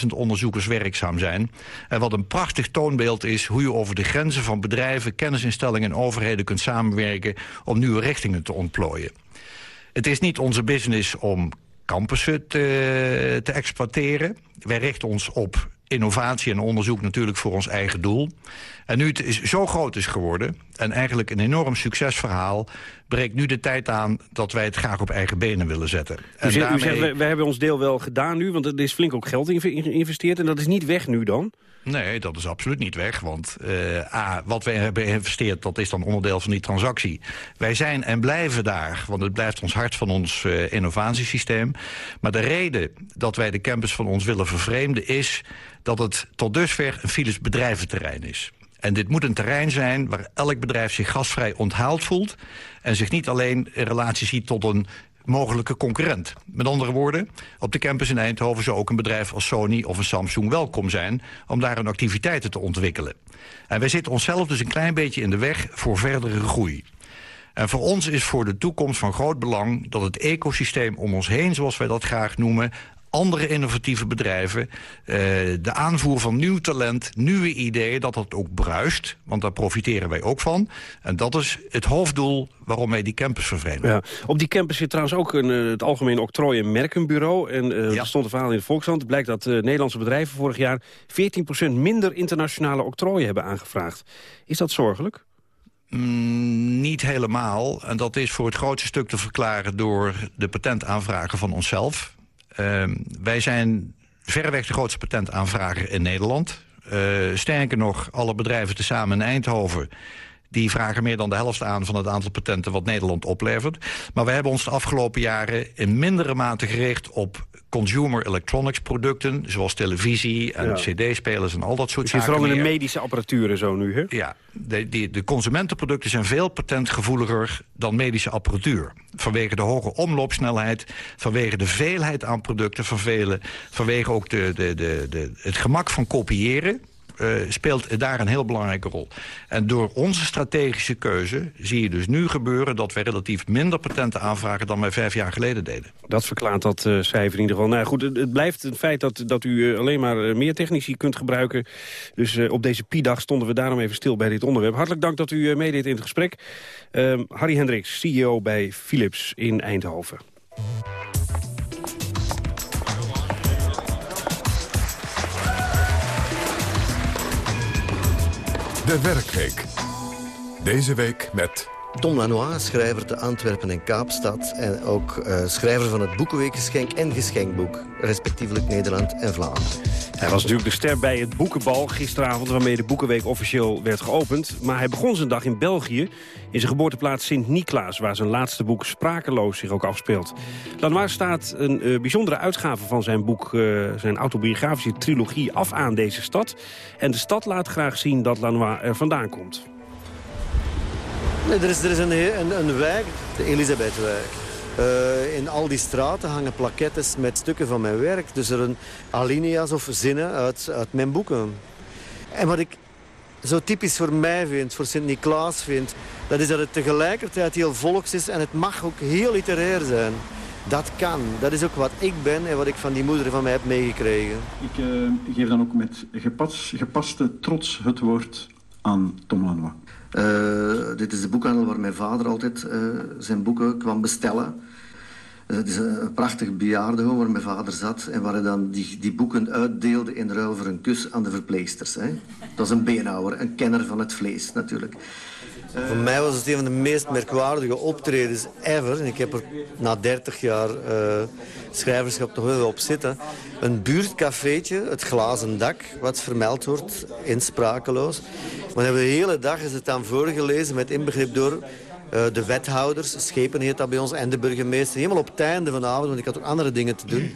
8.500 onderzoekers werkzaam zijn. En wat een prachtig toonbeeld is hoe je over de grenzen van bedrijven... kennisinstellingen en overheden kunt samenwerken om nieuwe richtingen te ontplooien. Het is niet onze business om campussen te, te exploiteren. Wij richten ons op innovatie en onderzoek natuurlijk voor ons eigen doel. En nu het is zo groot is geworden en eigenlijk een enorm succesverhaal... breekt nu de tijd aan dat wij het graag op eigen benen willen zetten. En u zegt, daarmee... u zegt wij hebben ons deel wel gedaan nu, want er is flink ook geld in geïnvesteerd... en dat is niet weg nu dan? Nee, dat is absoluut niet weg. Want uh, A, wat wij hebben geïnvesteerd, dat is dan onderdeel van die transactie. Wij zijn en blijven daar, want het blijft ons hart van ons uh, innovatiesysteem. Maar de reden dat wij de campus van ons willen vervreemden is... dat het tot dusver een Philips bedrijventerrein is. En dit moet een terrein zijn waar elk bedrijf zich gasvrij onthaald voelt... en zich niet alleen in relatie ziet tot een mogelijke concurrent. Met andere woorden, op de campus in Eindhoven zou ook een bedrijf als Sony of een Samsung welkom zijn om daar hun activiteiten te ontwikkelen. En wij zitten onszelf dus een klein beetje in de weg voor verdere groei. En voor ons is voor de toekomst van groot belang dat het ecosysteem om ons heen, zoals wij dat graag noemen, andere innovatieve bedrijven. Uh, de aanvoer van nieuw talent, nieuwe ideeën, dat dat ook bruist. Want daar profiteren wij ook van. En dat is het hoofddoel waarom wij die campus vervreemden. Ja. Op die campus zit trouwens ook een, het Algemeen Octrooi- en Merkenbureau. En uh, ja. er stond een verhaal in de Volkskrant. Het blijkt dat uh, Nederlandse bedrijven vorig jaar 14% minder internationale octrooien hebben aangevraagd. Is dat zorgelijk? Mm, niet helemaal. En dat is voor het grootste stuk te verklaren door de patentaanvragen van onszelf. Uh, wij zijn verreweg de grootste patentaanvrager in Nederland. Uh, sterker nog, alle bedrijven tezamen in Eindhoven... die vragen meer dan de helft aan van het aantal patenten wat Nederland oplevert. Maar we hebben ons de afgelopen jaren in mindere mate gericht op consumer electronics producten... zoals televisie en ja. cd-spelers en al dat soort zaken. vooral in de medische apparatuur en zo nu, hè? Ja, de, de, de consumentenproducten zijn veel patentgevoeliger dan medische apparatuur. Vanwege de hoge omloopsnelheid, vanwege de veelheid aan producten... Vanwege, vanwege ook de, de, de, de, het gemak van kopiëren... Uh, speelt daar een heel belangrijke rol. En door onze strategische keuze zie je dus nu gebeuren... dat wij relatief minder patenten aanvragen dan wij vijf jaar geleden deden. Dat verklaart dat uh, cijfer in ieder geval. Nou goed, het, blijft een feit dat, dat u uh, alleen maar meer technici kunt gebruiken. Dus op deze Pi-dag stonden we daarom even stil bij dit onderwerp. Hartelijk dank dat u meedeed in het gesprek. Ehm, Harry Hendricks, CEO bij Philips in Eindhoven. De Werkweek. Deze week met... Tom Lanois, schrijver te Antwerpen en Kaapstad... en ook uh, schrijver van het Boekenweekgeschenk en Geschenkboek... respectievelijk Nederland en Vlaanderen. Hij was natuurlijk de ster bij het boekenbal gisteravond... waarmee de Boekenweek officieel werd geopend. Maar hij begon zijn dag in België, in zijn geboorteplaats Sint-Niklaas... waar zijn laatste boek Sprakeloos zich ook afspeelt. Lanois staat een uh, bijzondere uitgave van zijn boek... Uh, zijn autobiografische trilogie af aan deze stad. En de stad laat graag zien dat Lanois er vandaan komt. Er is, er een, een, wijk, de Elisabethwijk. Uh, in al die straten hangen plakettes met stukken van mijn werk. Dus er een alinea's of zinnen uit, uit mijn boeken. En wat ik zo typisch voor mij vind, voor Sint-Niklaas vind... dat is dat het tegelijkertijd heel volks is en het mag ook heel literair zijn. Dat kan. Dat is ook wat ik ben en wat ik van die moeder van mij heb meegekregen. Ik uh, geef dan ook met gepas, gepaste trots het woord aan Tom Lanois. Uh, dit is de boekhandel waar mijn vader altijd uh, zijn boeken kwam bestellen. Het is een prachtig bejaardenhuis waar mijn vader zat en waar hij dan die, die boeken uitdeelde in ruil voor een kus aan de verpleegsters. Hè. Dat is een beenhouwer, een kenner van het vlees natuurlijk. Voor mij was het een van de meest merkwaardige optredens ever. En ik heb er na 30 jaar uh, schrijverschap toch wel op zitten. Een buurtcafeetje, het glazen dak, wat vermeld wordt in Sprakeloos. Maar de hele dag is het dan voorgelezen met inbegrip door uh, de wethouders. Schepen heet dat bij ons en de burgemeester. Helemaal op het einde van de avond, want ik had ook andere dingen te doen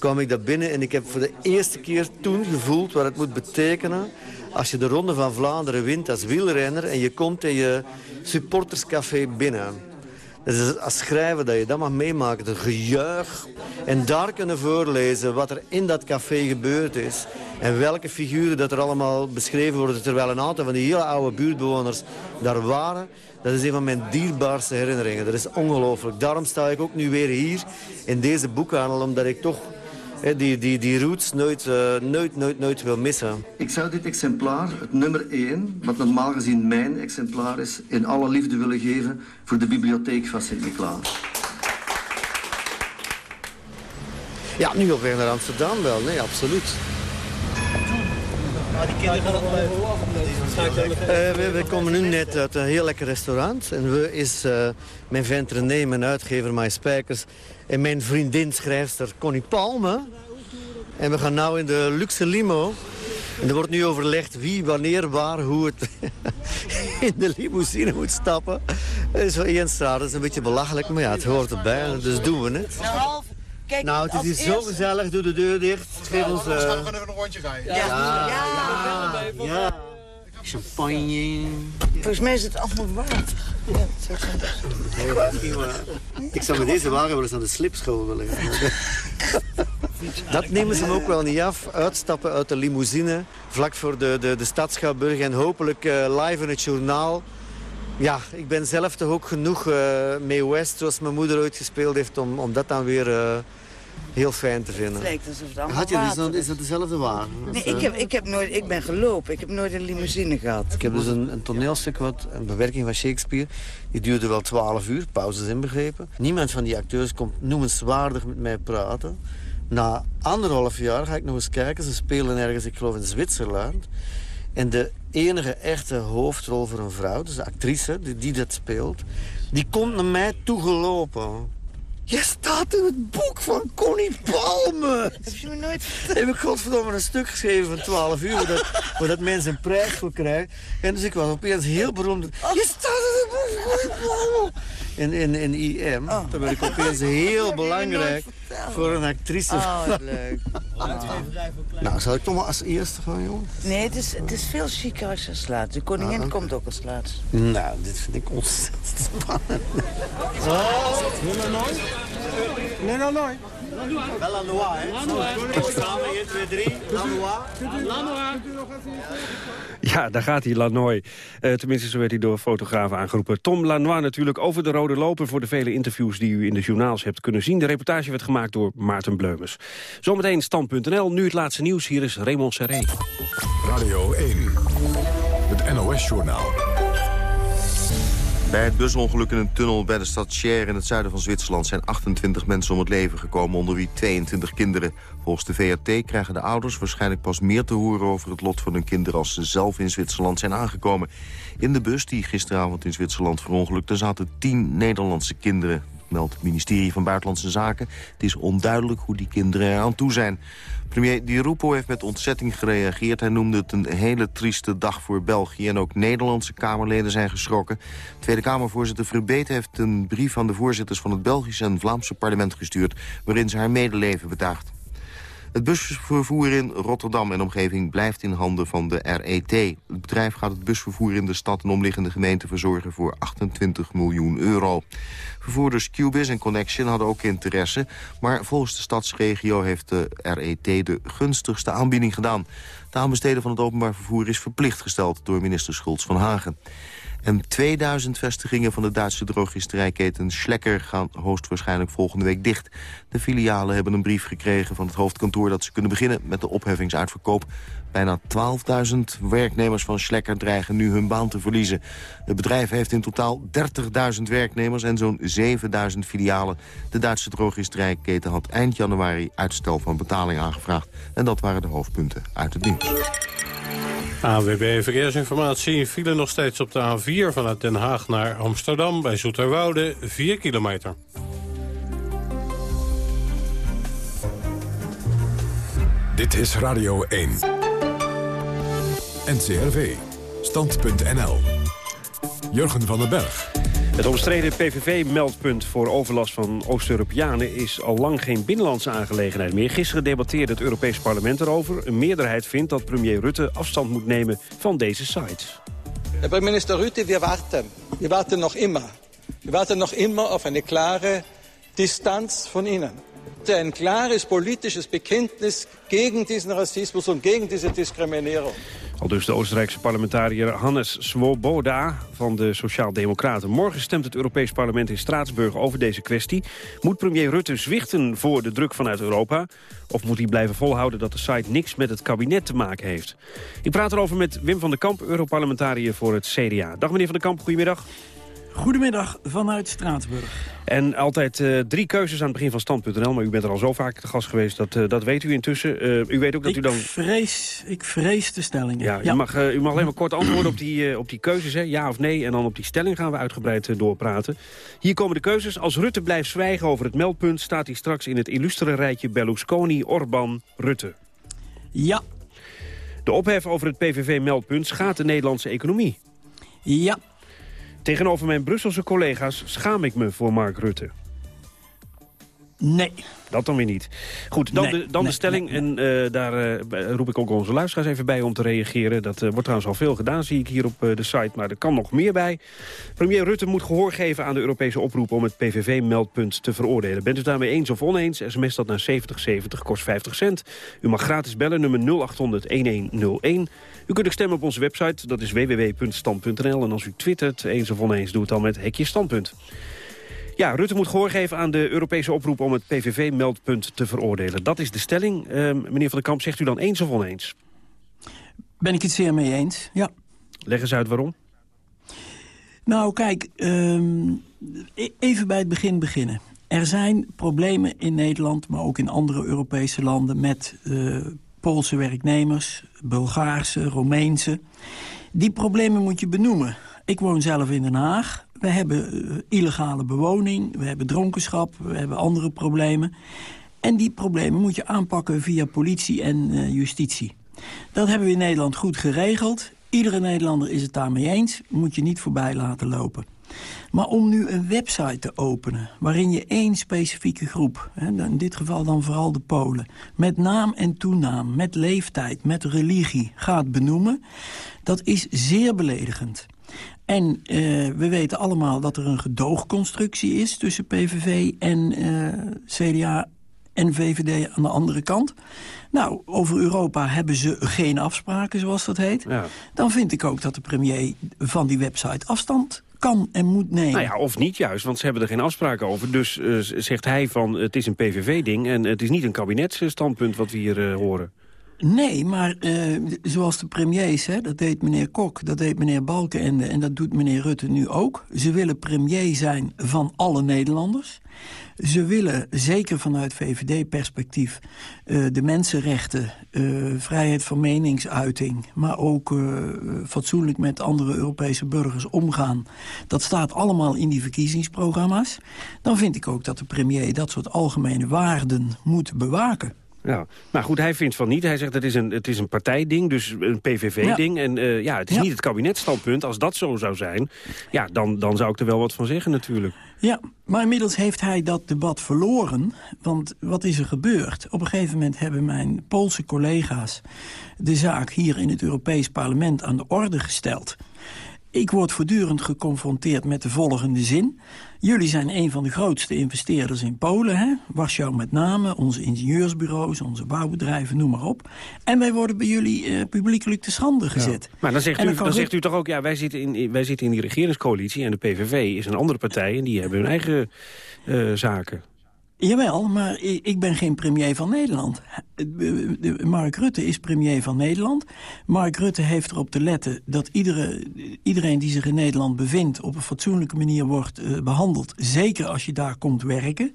kwam ik daar binnen en ik heb voor de eerste keer toen gevoeld wat het moet betekenen als je de Ronde van Vlaanderen wint als wielrenner en je komt in je supporterscafé binnen. Dat is als schrijver dat je dat mag meemaken, de gejuich. En daar kunnen voorlezen wat er in dat café gebeurd is. En welke figuren dat er allemaal beschreven worden. Terwijl een aantal van die hele oude buurtbewoners daar waren. Dat is een van mijn dierbaarste herinneringen. Dat is ongelooflijk. Daarom sta ik ook nu weer hier in deze boekhandel. Omdat ik toch die, die, die roots nooit, uh, nooit, nooit, nooit wil missen. Ik zou dit exemplaar, het nummer 1, wat normaal gezien mijn exemplaar is... in alle liefde willen geven voor de bibliotheek van Sint-Niklaas. Ja, nu op weg naar Amsterdam wel. Nee, absoluut. Maar die kinderen gaan uh, we, we, komen nu net uit een heel lekker restaurant. En we is uh, mijn vent René, mijn uitgever, mijn Spijkers... en mijn vriendin, schrijfster Connie Palme. En we gaan nu in de luxe limo. En er wordt nu overlegd wie, wanneer, waar, hoe het in de limousine moet stappen. Dat is wel één straat, dat is een beetje belachelijk, maar ja, het hoort erbij, dus doen we het. Kijk, nou, het is hier zo gezellig. Doe de deur dicht. Geef ons... Uh... We gaan nog even een rondje rijden. Ja, ja, ja. ja. Champagne. Volgens mij is het allemaal water. Ja, ik zou met deze wagen wel eens aan de slipschool willen gaan. Dat nemen ze hem ook wel niet af. Uitstappen uit de limousine, vlak voor de, de, de Stadschouwburg... en hopelijk uh, live in het journaal. Ja, ik ben zelf toch ook genoeg uh, mee West, zoals mijn moeder ooit gespeeld heeft... om, om dat dan weer... Uh, heel fijn te vinden. Het lijkt alsof het allemaal Had je dus dan, is dat dezelfde wagen? Nee, ik, heb, ik, heb nooit, ik ben gelopen. Ik heb nooit een limousine gehad. Ik heb dus een, een toneelstuk, wat, een bewerking van Shakespeare. Die duurde wel twaalf uur, pauzes inbegrepen. Niemand van die acteurs komt noemenswaardig met mij praten. Na anderhalf jaar ga ik nog eens kijken. Ze spelen ergens, ik geloof in Zwitserland. En de enige echte hoofdrol voor een vrouw, dus de actrice die, die dat speelt... die komt naar mij toegelopen. Je staat in het boek van Connie Palme. Heb je me nooit Heb ik godverdomme een stuk geschreven van 12 uur... waar dat, waar dat mensen een prijs voor krijgen. En dus ik was opeens heel beroemd. Je staat in het boek van Connie Palme. In, in, in IM. Oh. Dan ben ik opeens heel belangrijk voor een actrice. Oh, wat leuk. nou, zal ik toch maar als eerste gaan, jongen? Nee, het is, het is veel chiquer als je als laatste. De koningin ah, komt ook als laatste. Nou, dit vind ik ontzettend spannend. Oh, nooit? Nee, nou nooit. Wel wa, hè? Samen, 1, 2, 3. Lanois. Ja, daar gaat hij, Lanois. Uh, tenminste, zo werd hij door fotografen aangeroepen. Tom Lanois natuurlijk over de rode loper... voor de vele interviews die u in de journaals hebt kunnen zien. De reportage werd gemaakt door Maarten Bleumers. Zometeen stand.nl, nu het laatste nieuws. Hier is Raymond Serré. Radio 1, het NOS-journaal. Bij het busongeluk in een tunnel bij de stad Cher in het zuiden van Zwitserland... zijn 28 mensen om het leven gekomen, onder wie 22 kinderen. Volgens de VRT krijgen de ouders waarschijnlijk pas meer te horen... over het lot van hun kinderen als ze zelf in Zwitserland zijn aangekomen. In de bus die gisteravond in Zwitserland verongelukte... zaten 10 Nederlandse kinderen meldt het ministerie van Buitenlandse Zaken. Het is onduidelijk hoe die kinderen eraan toe zijn. Premier Di Rupo heeft met ontzetting gereageerd. Hij noemde het een hele trieste dag voor België. En ook Nederlandse Kamerleden zijn geschrokken. Tweede Kamervoorzitter Verbeet heeft een brief aan de voorzitters van het Belgische en Vlaamse parlement gestuurd... waarin ze haar medeleven bedaagt. Het busvervoer in Rotterdam en omgeving blijft in handen van de RET. Het bedrijf gaat het busvervoer in de stad en omliggende gemeenten verzorgen voor 28 miljoen euro. Vervoerders Cubis en Connection hadden ook interesse... maar volgens de stadsregio heeft de RET de gunstigste aanbieding gedaan. Het aanbesteden van het openbaar vervoer is verplicht gesteld... door minister Schultz van Hagen. En 2000 vestigingen van de Duitse drogisterijketen Schlecker gaan hoogstwaarschijnlijk volgende week dicht. De filialen hebben een brief gekregen van het hoofdkantoor dat ze kunnen beginnen met de opheffingsuitverkoop. Bijna 12.000 werknemers van Schlecker dreigen nu hun baan te verliezen. Het bedrijf heeft in totaal 30.000 werknemers en zo'n 7.000 filialen. De Duitse drogisterijketen had eind januari uitstel van betaling aangevraagd. En dat waren de hoofdpunten uit het nieuws. AWB Verkeersinformatie vielen nog steeds op de A4 vanuit Den Haag naar Amsterdam bij Zoeterwoude 4 kilometer. Dit is Radio 1. NCRV. Stand.nl. Jurgen van den Berg. Het omstreden PVV-meldpunt voor overlast van Oost-Europeanen... is al lang geen binnenlandse aangelegenheid meer. Gisteren debatteerde het Europees Parlement erover. Een meerderheid vindt dat premier Rutte afstand moet nemen van deze sites. Minister Rutte, we wachten. We wachten nog immer. We wachten nog immer op een klare distanz van Ihnen. Een klares politisches Bekenntnis gegen diesen Rassismus und gegen diese Diskriminierung. Al dus de Oostenrijkse parlementariër Hannes Swoboda van de Sociaal-Democraten. Morgen stemt het Europees Parlement in Straatsburg over deze kwestie. Moet premier Rutte zwichten voor de druk vanuit Europa? Of moet hij blijven volhouden dat de site niks met het kabinet te maken heeft? Ik praat erover met Wim van der Kamp, Europarlementariër voor het CDA. Dag meneer van der Kamp, goedemiddag. Goedemiddag vanuit Straatsburg. En altijd uh, drie keuzes aan het begin van Stand.nl. Maar u bent er al zo vaak te gast geweest, dat, uh, dat weet u intussen. Uh, u weet ook dat ik u dan... Vrees, ik vrees de stellingen. Ja, ja. U, mag, u mag alleen maar kort antwoorden op die, op die keuzes, hè? ja of nee. En dan op die stelling gaan we uitgebreid doorpraten. Hier komen de keuzes. Als Rutte blijft zwijgen over het meldpunt... staat hij straks in het illustere rijtje Berlusconi, Orbán, Rutte. Ja. De ophef over het PVV-meldpunt schaadt de Nederlandse economie. Ja. Tegenover mijn Brusselse collega's schaam ik me voor Mark Rutte. Nee. Dat dan weer niet. Goed, dan, nee, de, dan nee, de stelling. Nee, en uh, daar uh, roep ik ook onze luisteraars even bij om te reageren. Dat uh, wordt trouwens al veel gedaan, zie ik hier op de site. Maar er kan nog meer bij. Premier Rutte moet gehoor geven aan de Europese oproep... om het PVV-meldpunt te veroordelen. Bent u daarmee eens of oneens? SMS dat naar 7070, kost 50 cent. U mag gratis bellen, nummer 0800-1101. U kunt ook stemmen op onze website, dat is www.stand.nl. En als u twittert, eens of oneens, doe het dan met Hekje Standpunt. Ja, Rutte moet gehoor geven aan de Europese oproep om het PVV-meldpunt te veroordelen. Dat is de stelling. Uh, meneer Van der Kamp, zegt u dan eens of oneens? Ben ik het zeer mee eens, ja. Leg eens uit waarom. Nou, kijk, um, even bij het begin beginnen. Er zijn problemen in Nederland, maar ook in andere Europese landen... met uh, Poolse werknemers, Bulgaarse, Romeinse. Die problemen moet je benoemen. Ik woon zelf in Den Haag. We hebben uh, illegale bewoning, we hebben dronkenschap, we hebben andere problemen. En die problemen moet je aanpakken via politie en uh, justitie. Dat hebben we in Nederland goed geregeld. Iedere Nederlander is het daarmee eens. Moet je niet voorbij laten lopen. Maar om nu een website te openen... waarin je één specifieke groep, in dit geval dan vooral de Polen... met naam en toenaam, met leeftijd, met religie gaat benoemen... dat is zeer beledigend. En uh, we weten allemaal dat er een gedoogconstructie is... tussen PVV en uh, CDA en VVD aan de andere kant. Nou, over Europa hebben ze geen afspraken, zoals dat heet. Ja. Dan vind ik ook dat de premier van die website afstand kan en moet nemen. Nou ja, of niet juist, want ze hebben er geen afspraken over. Dus uh, zegt hij van, het is een PVV-ding... en het is niet een kabinetsstandpunt wat we hier uh, horen. Nee, maar uh, zoals de premiers, hè, dat deed meneer Kok, dat deed meneer Balkenende... en dat doet meneer Rutte nu ook. Ze willen premier zijn van alle Nederlanders. Ze willen, zeker vanuit VVD-perspectief, uh, de mensenrechten... Uh, vrijheid van meningsuiting, maar ook fatsoenlijk met andere Europese burgers omgaan. Dat staat allemaal in die verkiezingsprogramma's. Dan vind ik ook dat de premier dat soort algemene waarden moet bewaken. Ja, maar goed, hij vindt van niet. Hij zegt dat het is een, het is een partijding, dus een PVV-ding. En uh, ja, het is niet het kabinetstandpunt. Als dat zo zou zijn, ja, dan, dan zou ik er wel wat van zeggen natuurlijk. Ja, maar inmiddels heeft hij dat debat verloren. Want wat is er gebeurd? Op een gegeven moment hebben mijn Poolse collega's... de zaak hier in het Europees Parlement aan de orde gesteld. Ik word voortdurend geconfronteerd met de volgende zin. Jullie zijn een van de grootste investeerders in Polen, hè? Warschau met name, onze ingenieursbureaus, onze bouwbedrijven, noem maar op. En wij worden bij jullie uh, publiekelijk te schande gezet. Maar dan zegt, u, dan, zegt u toch ook, ja, wij zitten, in, wij zitten in die regeringscoalitie... en de PVV is een andere partij en die hebben hun eigen uh, zaken. Jawel, maar ik ben geen premier van Nederland. Mark Rutte is premier van Nederland. Mark Rutte heeft erop te letten dat iedere, iedereen die zich in Nederland bevindt... op een fatsoenlijke manier wordt uh, behandeld. Zeker als je daar komt werken.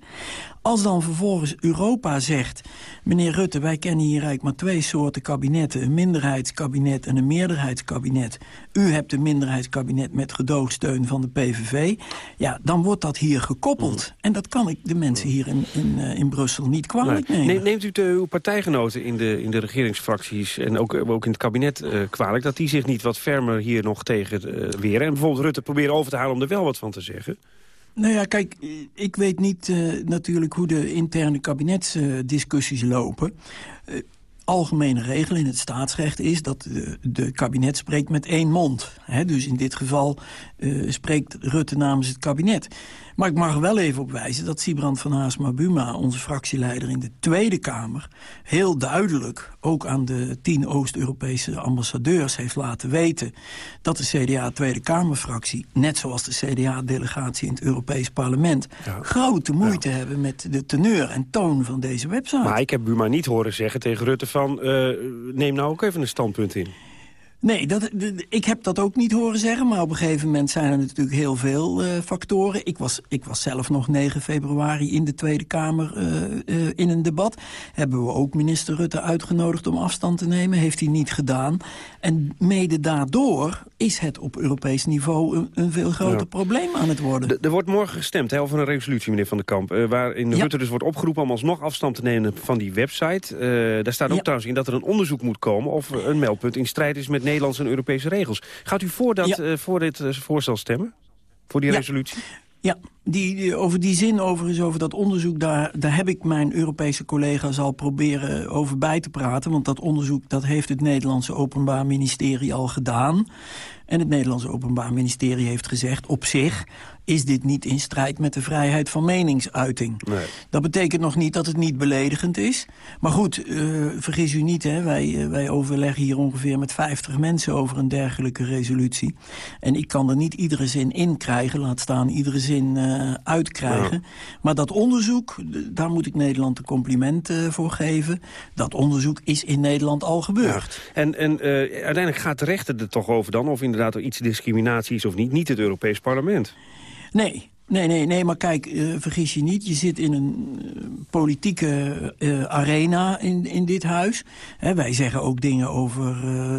Als dan vervolgens Europa zegt... meneer Rutte, wij kennen hier eigenlijk maar twee soorten kabinetten. Een minderheidskabinet en een meerderheidskabinet. U hebt een minderheidskabinet met gedoogsteun van de PVV. Ja, dan wordt dat hier gekoppeld. En dat kan ik de mensen hier in, in, uh, in Brussel niet kwalijk nemen. Neemt u de, uw partijgenoten in de, in de regeringsfracties... en ook, ook in het kabinet uh, kwalijk... dat die zich niet wat fermer hier nog tegen uh, weren... en bijvoorbeeld Rutte proberen over te halen om er wel wat van te zeggen? Nou ja, kijk, ik weet niet uh, natuurlijk hoe de interne kabinetsdiscussies lopen. Uh, algemene regel in het staatsrecht is dat de, de kabinet spreekt met één mond. He, dus in dit geval spreekt Rutte namens het kabinet. Maar ik mag wel even op wijzen dat Sibrand van Haasma-Buma... onze fractieleider in de Tweede Kamer... heel duidelijk ook aan de tien Oost-Europese ambassadeurs heeft laten weten... dat de CDA-Tweede Kamerfractie, net zoals de CDA-delegatie in het Europees Parlement... Ja. grote moeite ja. hebben met de teneur en toon van deze website. Maar ik heb Buma niet horen zeggen tegen Rutte van... Uh, neem nou ook even een standpunt in. Nee, dat, ik heb dat ook niet horen zeggen. Maar op een gegeven moment zijn er natuurlijk heel veel uh, factoren. Ik was, ik was zelf nog 9 februari in de Tweede Kamer uh, uh, in een debat. Hebben we ook minister Rutte uitgenodigd om afstand te nemen. Heeft hij niet gedaan. En mede daardoor is het op Europees niveau een, een veel groter ja. probleem aan het worden. De, er wordt morgen gestemd hè, over een resolutie, meneer Van der Kamp. waarin ja. Rutte dus wordt opgeroepen om alsnog afstand te nemen van die website. daar staat ook ja. trouwens in dat er een onderzoek moet komen... of een meldpunt in strijd is met Nederlandse en Europese regels. Gaat u voor, dat, ja. uh, voor dit uh, voorstel stemmen? Voor die ja. resolutie? Ja, die, die, over die zin overigens, over dat onderzoek... Daar, daar heb ik mijn Europese collega's al proberen over bij te praten. Want dat onderzoek dat heeft het Nederlandse Openbaar Ministerie al gedaan. En het Nederlandse Openbaar Ministerie heeft gezegd... op zich is dit niet in strijd met de vrijheid van meningsuiting. Nee. Dat betekent nog niet dat het niet beledigend is. Maar goed, uh, vergis u niet, hè, wij, uh, wij overleggen hier ongeveer met 50 mensen over een dergelijke resolutie. En ik kan er niet iedere zin in krijgen, laat staan iedere zin uh, uitkrijgen. Ja. Maar dat onderzoek, daar moet ik Nederland een compliment voor geven. Dat onderzoek is in Nederland al gebeurd. Ja. En, en uiteindelijk gaat de rechter er toch over dan, of inderdaad er iets discriminatie is of niet, niet het Europees Parlement. Nee, Nee, nee, nee, maar kijk, uh, vergis je niet. Je zit in een uh, politieke uh, arena in, in dit huis. He, wij zeggen ook dingen over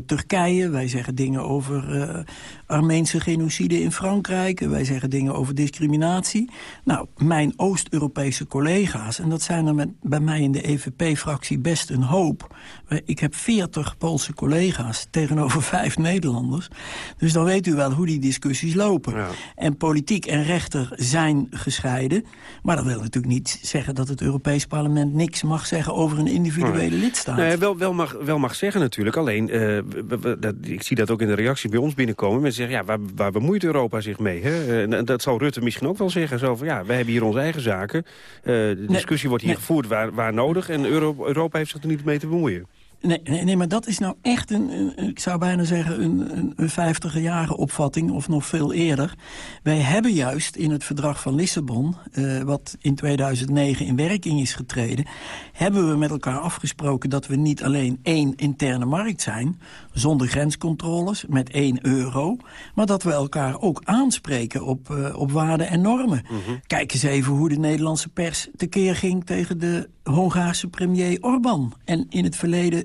Turkije. Wij zeggen dingen over Armeense genocide in Frankrijk. Wij zeggen dingen over discriminatie. Nou, mijn Oost-Europese collega's... en dat zijn er met, bij mij in de EVP-fractie best een hoop. Ik heb 40 Poolse collega's tegenover vijf Nederlanders. Dus dan weet u wel hoe die discussies lopen. Ja. En politiek en rechter zijn gescheiden. Maar dat wil natuurlijk niet zeggen dat het Europees Parlement niks mag zeggen over een individuele nee. lidstaat. Nee, wel, wel, mag, wel mag zeggen natuurlijk. Alleen, uh, we, dat, ik zie dat ook in de reactie bij ons binnenkomen. Mensen zeggen, ja, waar, waar bemoeit Europa zich mee? Hè? En dat zal Rutte misschien ook wel zeggen. Zo van, ja, wij hebben hier onze eigen zaken. Uh, de discussie nee, wordt hier nee. gevoerd waar, waar nodig. En Euro, Europa heeft zich er niet mee te bemoeien. Nee, nee, nee, maar dat is nou echt een, een ik zou bijna zeggen, een, een, een 50 jarige opvatting, of nog veel eerder. Wij hebben juist in het verdrag van Lissabon, uh, wat in 2009 in werking is getreden, hebben we met elkaar afgesproken dat we niet alleen één interne markt zijn, zonder grenscontroles, met één euro, maar dat we elkaar ook aanspreken op, uh, op waarden en normen. Mm -hmm. Kijk eens even hoe de Nederlandse pers tekeer ging tegen de Hongaarse premier Orbán. En in het verleden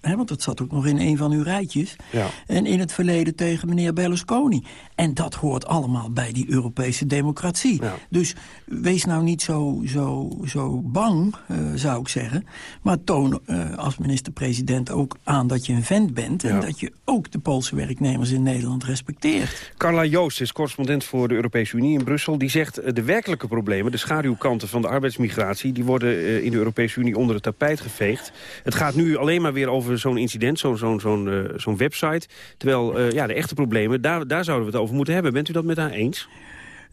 Want dat zat ook nog in een van uw rijtjes. Ja. En in het verleden tegen meneer Berlusconi. En dat hoort allemaal bij die Europese democratie. Dus wees nou niet zo, zo, zo bang, eh, zou ik zeggen. Maar toon eh, als minister-president ook aan dat je een vent bent... en dat je ook de Poolse werknemers in Nederland respecteert. Carla Joost is correspondent voor de Europese Unie in Brussel. Die zegt eh, de werkelijke problemen, de schaduwkanten van de arbeidsmigratie... die worden in de Europese Unie onder het tapijt geveegd. Het gaat nu alleen maar weer over zo'n incident, zo'n eh, website. Terwijl eh, ja, de echte problemen, daar, daar zouden we het over moeten hebben. Bent u dat met haar eens?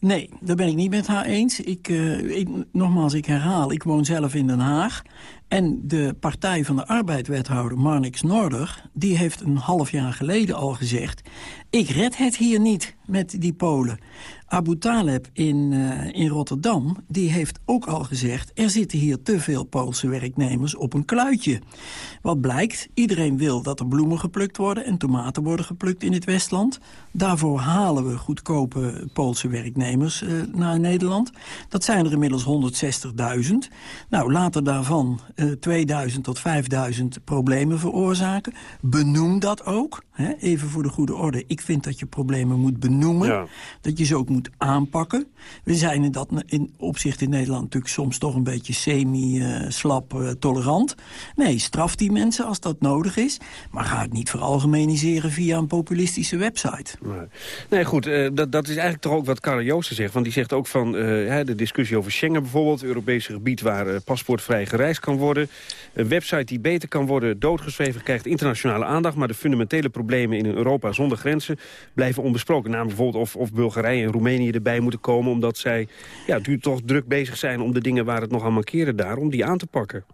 Nee, daar ben ik niet met haar eens. Ik, eh, ik, nogmaals, ik herhaal, ik woon zelf in Den Haag. En de Partij van de Arbeid-wethouder Marnix Noorder... die heeft een half jaar geleden al gezegd... ik red het hier niet met die Polen. Abu Taleb in, eh, in Rotterdam die heeft ook al gezegd... er zitten hier te veel Poolse werknemers op een kluitje. Wat blijkt, iedereen wil dat er bloemen geplukt worden... en tomaten worden geplukt in het Westland. Daarvoor halen we goedkope Poolse werknemers eh, naar Nederland. Dat zijn er inmiddels 160.000. Nou, later daarvan eh 2000 tot 5000 problemen veroorzaken. Benoem dat ook. Hè? Even voor de goede orde. Ik vind dat je problemen moet benoemen. Ja. Dat je ze ook moet aanpakken. We zijn in dat in opzicht in Nederland natuurlijk soms toch een beetje semi-slap eh, tolerant. Nee, straf die mensen als dat nodig is. Maar ga het niet veralgemeniseren via een populistische website. Nee, nee goed, eh, dat, dat is eigenlijk toch ook wat Karel Joosten zegt. Want die zegt ook van eh, de discussie over Schengen bijvoorbeeld... het Europese gebied waar paspoortvrij gereisd kan worden. Een website die beter kan worden doodgeschreven... krijgt internationale aandacht, maar de fundamentele problemen in Europa zonder grenzen blijven onbesproken. Namelijk bijvoorbeeld of, of Bulgarije en Roemenië erbij moeten komen... omdat zij ja, nu toch druk bezig zijn om de dingen waar het nog aan mankeren daar... om die aan te pakken.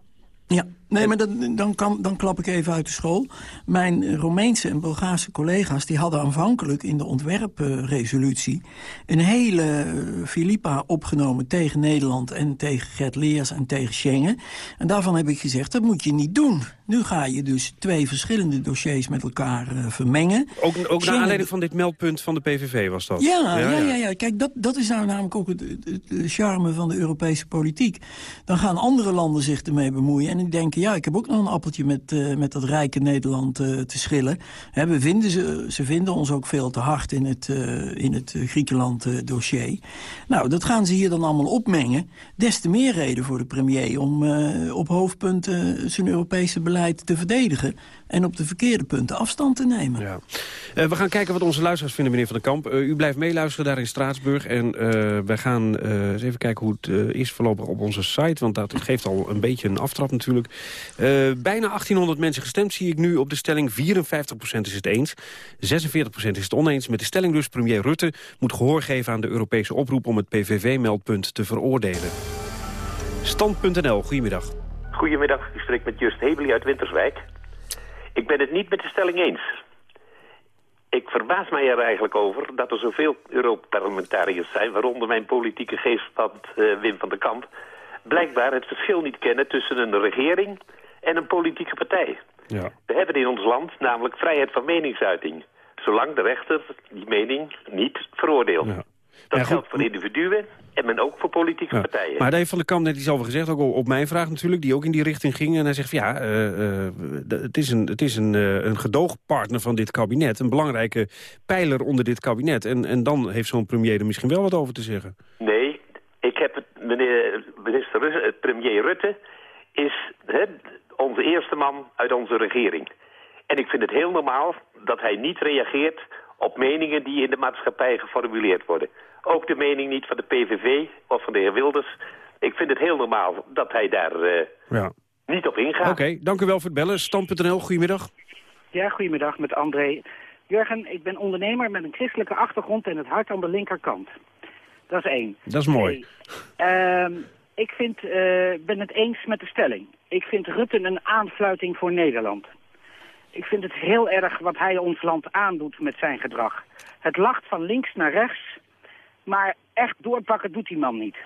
Ja, nee, maar dan, dan, kan, dan klap ik even uit de school. Mijn Roemeense en Bulgaarse collega's... die hadden aanvankelijk in de ontwerpresolutie... een hele eh, Filipa opgenomen tegen Nederland... en tegen Gert Leers en tegen Schengen. En daarvan heb ik gezegd, dat moet je niet doen. Nu ga je dus twee verschillende dossiers met elkaar eh, vermengen. Ook, ook naar aanleiding van dit meldpunt van de PVV was dat? Ja, ja, ja, ja, Kijk, dat, dat is nou namelijk ook het, het, het charme van de Europese politiek. Dan gaan andere landen zich ermee bemoeien. En die denken, ja, ik heb ook nog een appeltje met, eh, met dat rijke Nederland eh, te schillen. Hè, we vinden ze, ze vinden ons ook veel te hard in het, in het eh, Griekenland-dossier. nou, dat gaan ze hier dan allemaal opmengen. Des te meer reden voor de premier om op hoofdpunten zijn Europese beleid te verdedigen. En op de verkeerde punten afstand te nemen. Ja. Eh, we gaan kijken wat onze luisteraars vinden, meneer Van der Kamp. Eh, u blijft meeluisteren daar in Straatsburg. En eh wij gaan eens even kijken hoe het is voorlopig op onze site. Want dat geeft al een beetje een aftrap natuurlijk. Bijna 1800 mensen gestemd zie ik nu op de stelling. 54% is het eens. 46% is het oneens. Met de stelling dus premier Rutte moet gehoor geven aan de Europese oproep... om het PVV-meldpunt te veroordelen. Stand.nl, goedemiddag. Goedemiddag, u spreekt met Just Hebeli uit Winterswijk. Ik ben het niet met de stelling eens. Ik verbaas mij er eigenlijk over dat er zoveel Europarlementariërs zijn... waaronder mijn politieke geeststand eh, Wim van der Kamp... blijkbaar het verschil niet kennen tussen een regering en een politieke partij. Ja. We hebben in ons land namelijk vrijheid van meningsuiting... zolang de rechter die mening niet veroordeelt. Dat geldt voor individuen en men ook voor politieke Ja. partijen. Maar daar heeft Van der Kamp net iets over gezegd, ook op mijn vraag natuurlijk, die ook in die richting ging. En hij zegt, van, ja, eh, eh, het is, een, het is een, eh, een gedoogpartner van dit kabinet, een belangrijke pijler onder dit kabinet. En, en dan heeft zo'n premier er misschien wel wat over te zeggen. Nee, ik heb het, meneer minister Rutte, premier Rutte is hè, onze eerste man uit onze regering. En ik vind het heel normaal dat hij niet reageert op meningen die in de maatschappij geformuleerd worden. Ook de mening niet van de PVV of van de heer Wilders. Ik vind het heel normaal dat hij daar eh, Ja. niet op ingaat. Oké, dank u wel voor het bellen. Stand.nl, goedemiddag. Ja, goedemiddag met André. Jurgen, ik ben ondernemer met een christelijke achtergrond en het hart aan de linkerkant. Dat is één. Dat is mooi. Ehm, ik vind, eh, ben het eens met de stelling. Ik vind Rutte een aanfluiting voor Nederland. Ik vind het heel erg wat hij ons land aandoet met zijn gedrag. Het lacht van links naar rechts, maar echt doorpakken doet die man niet.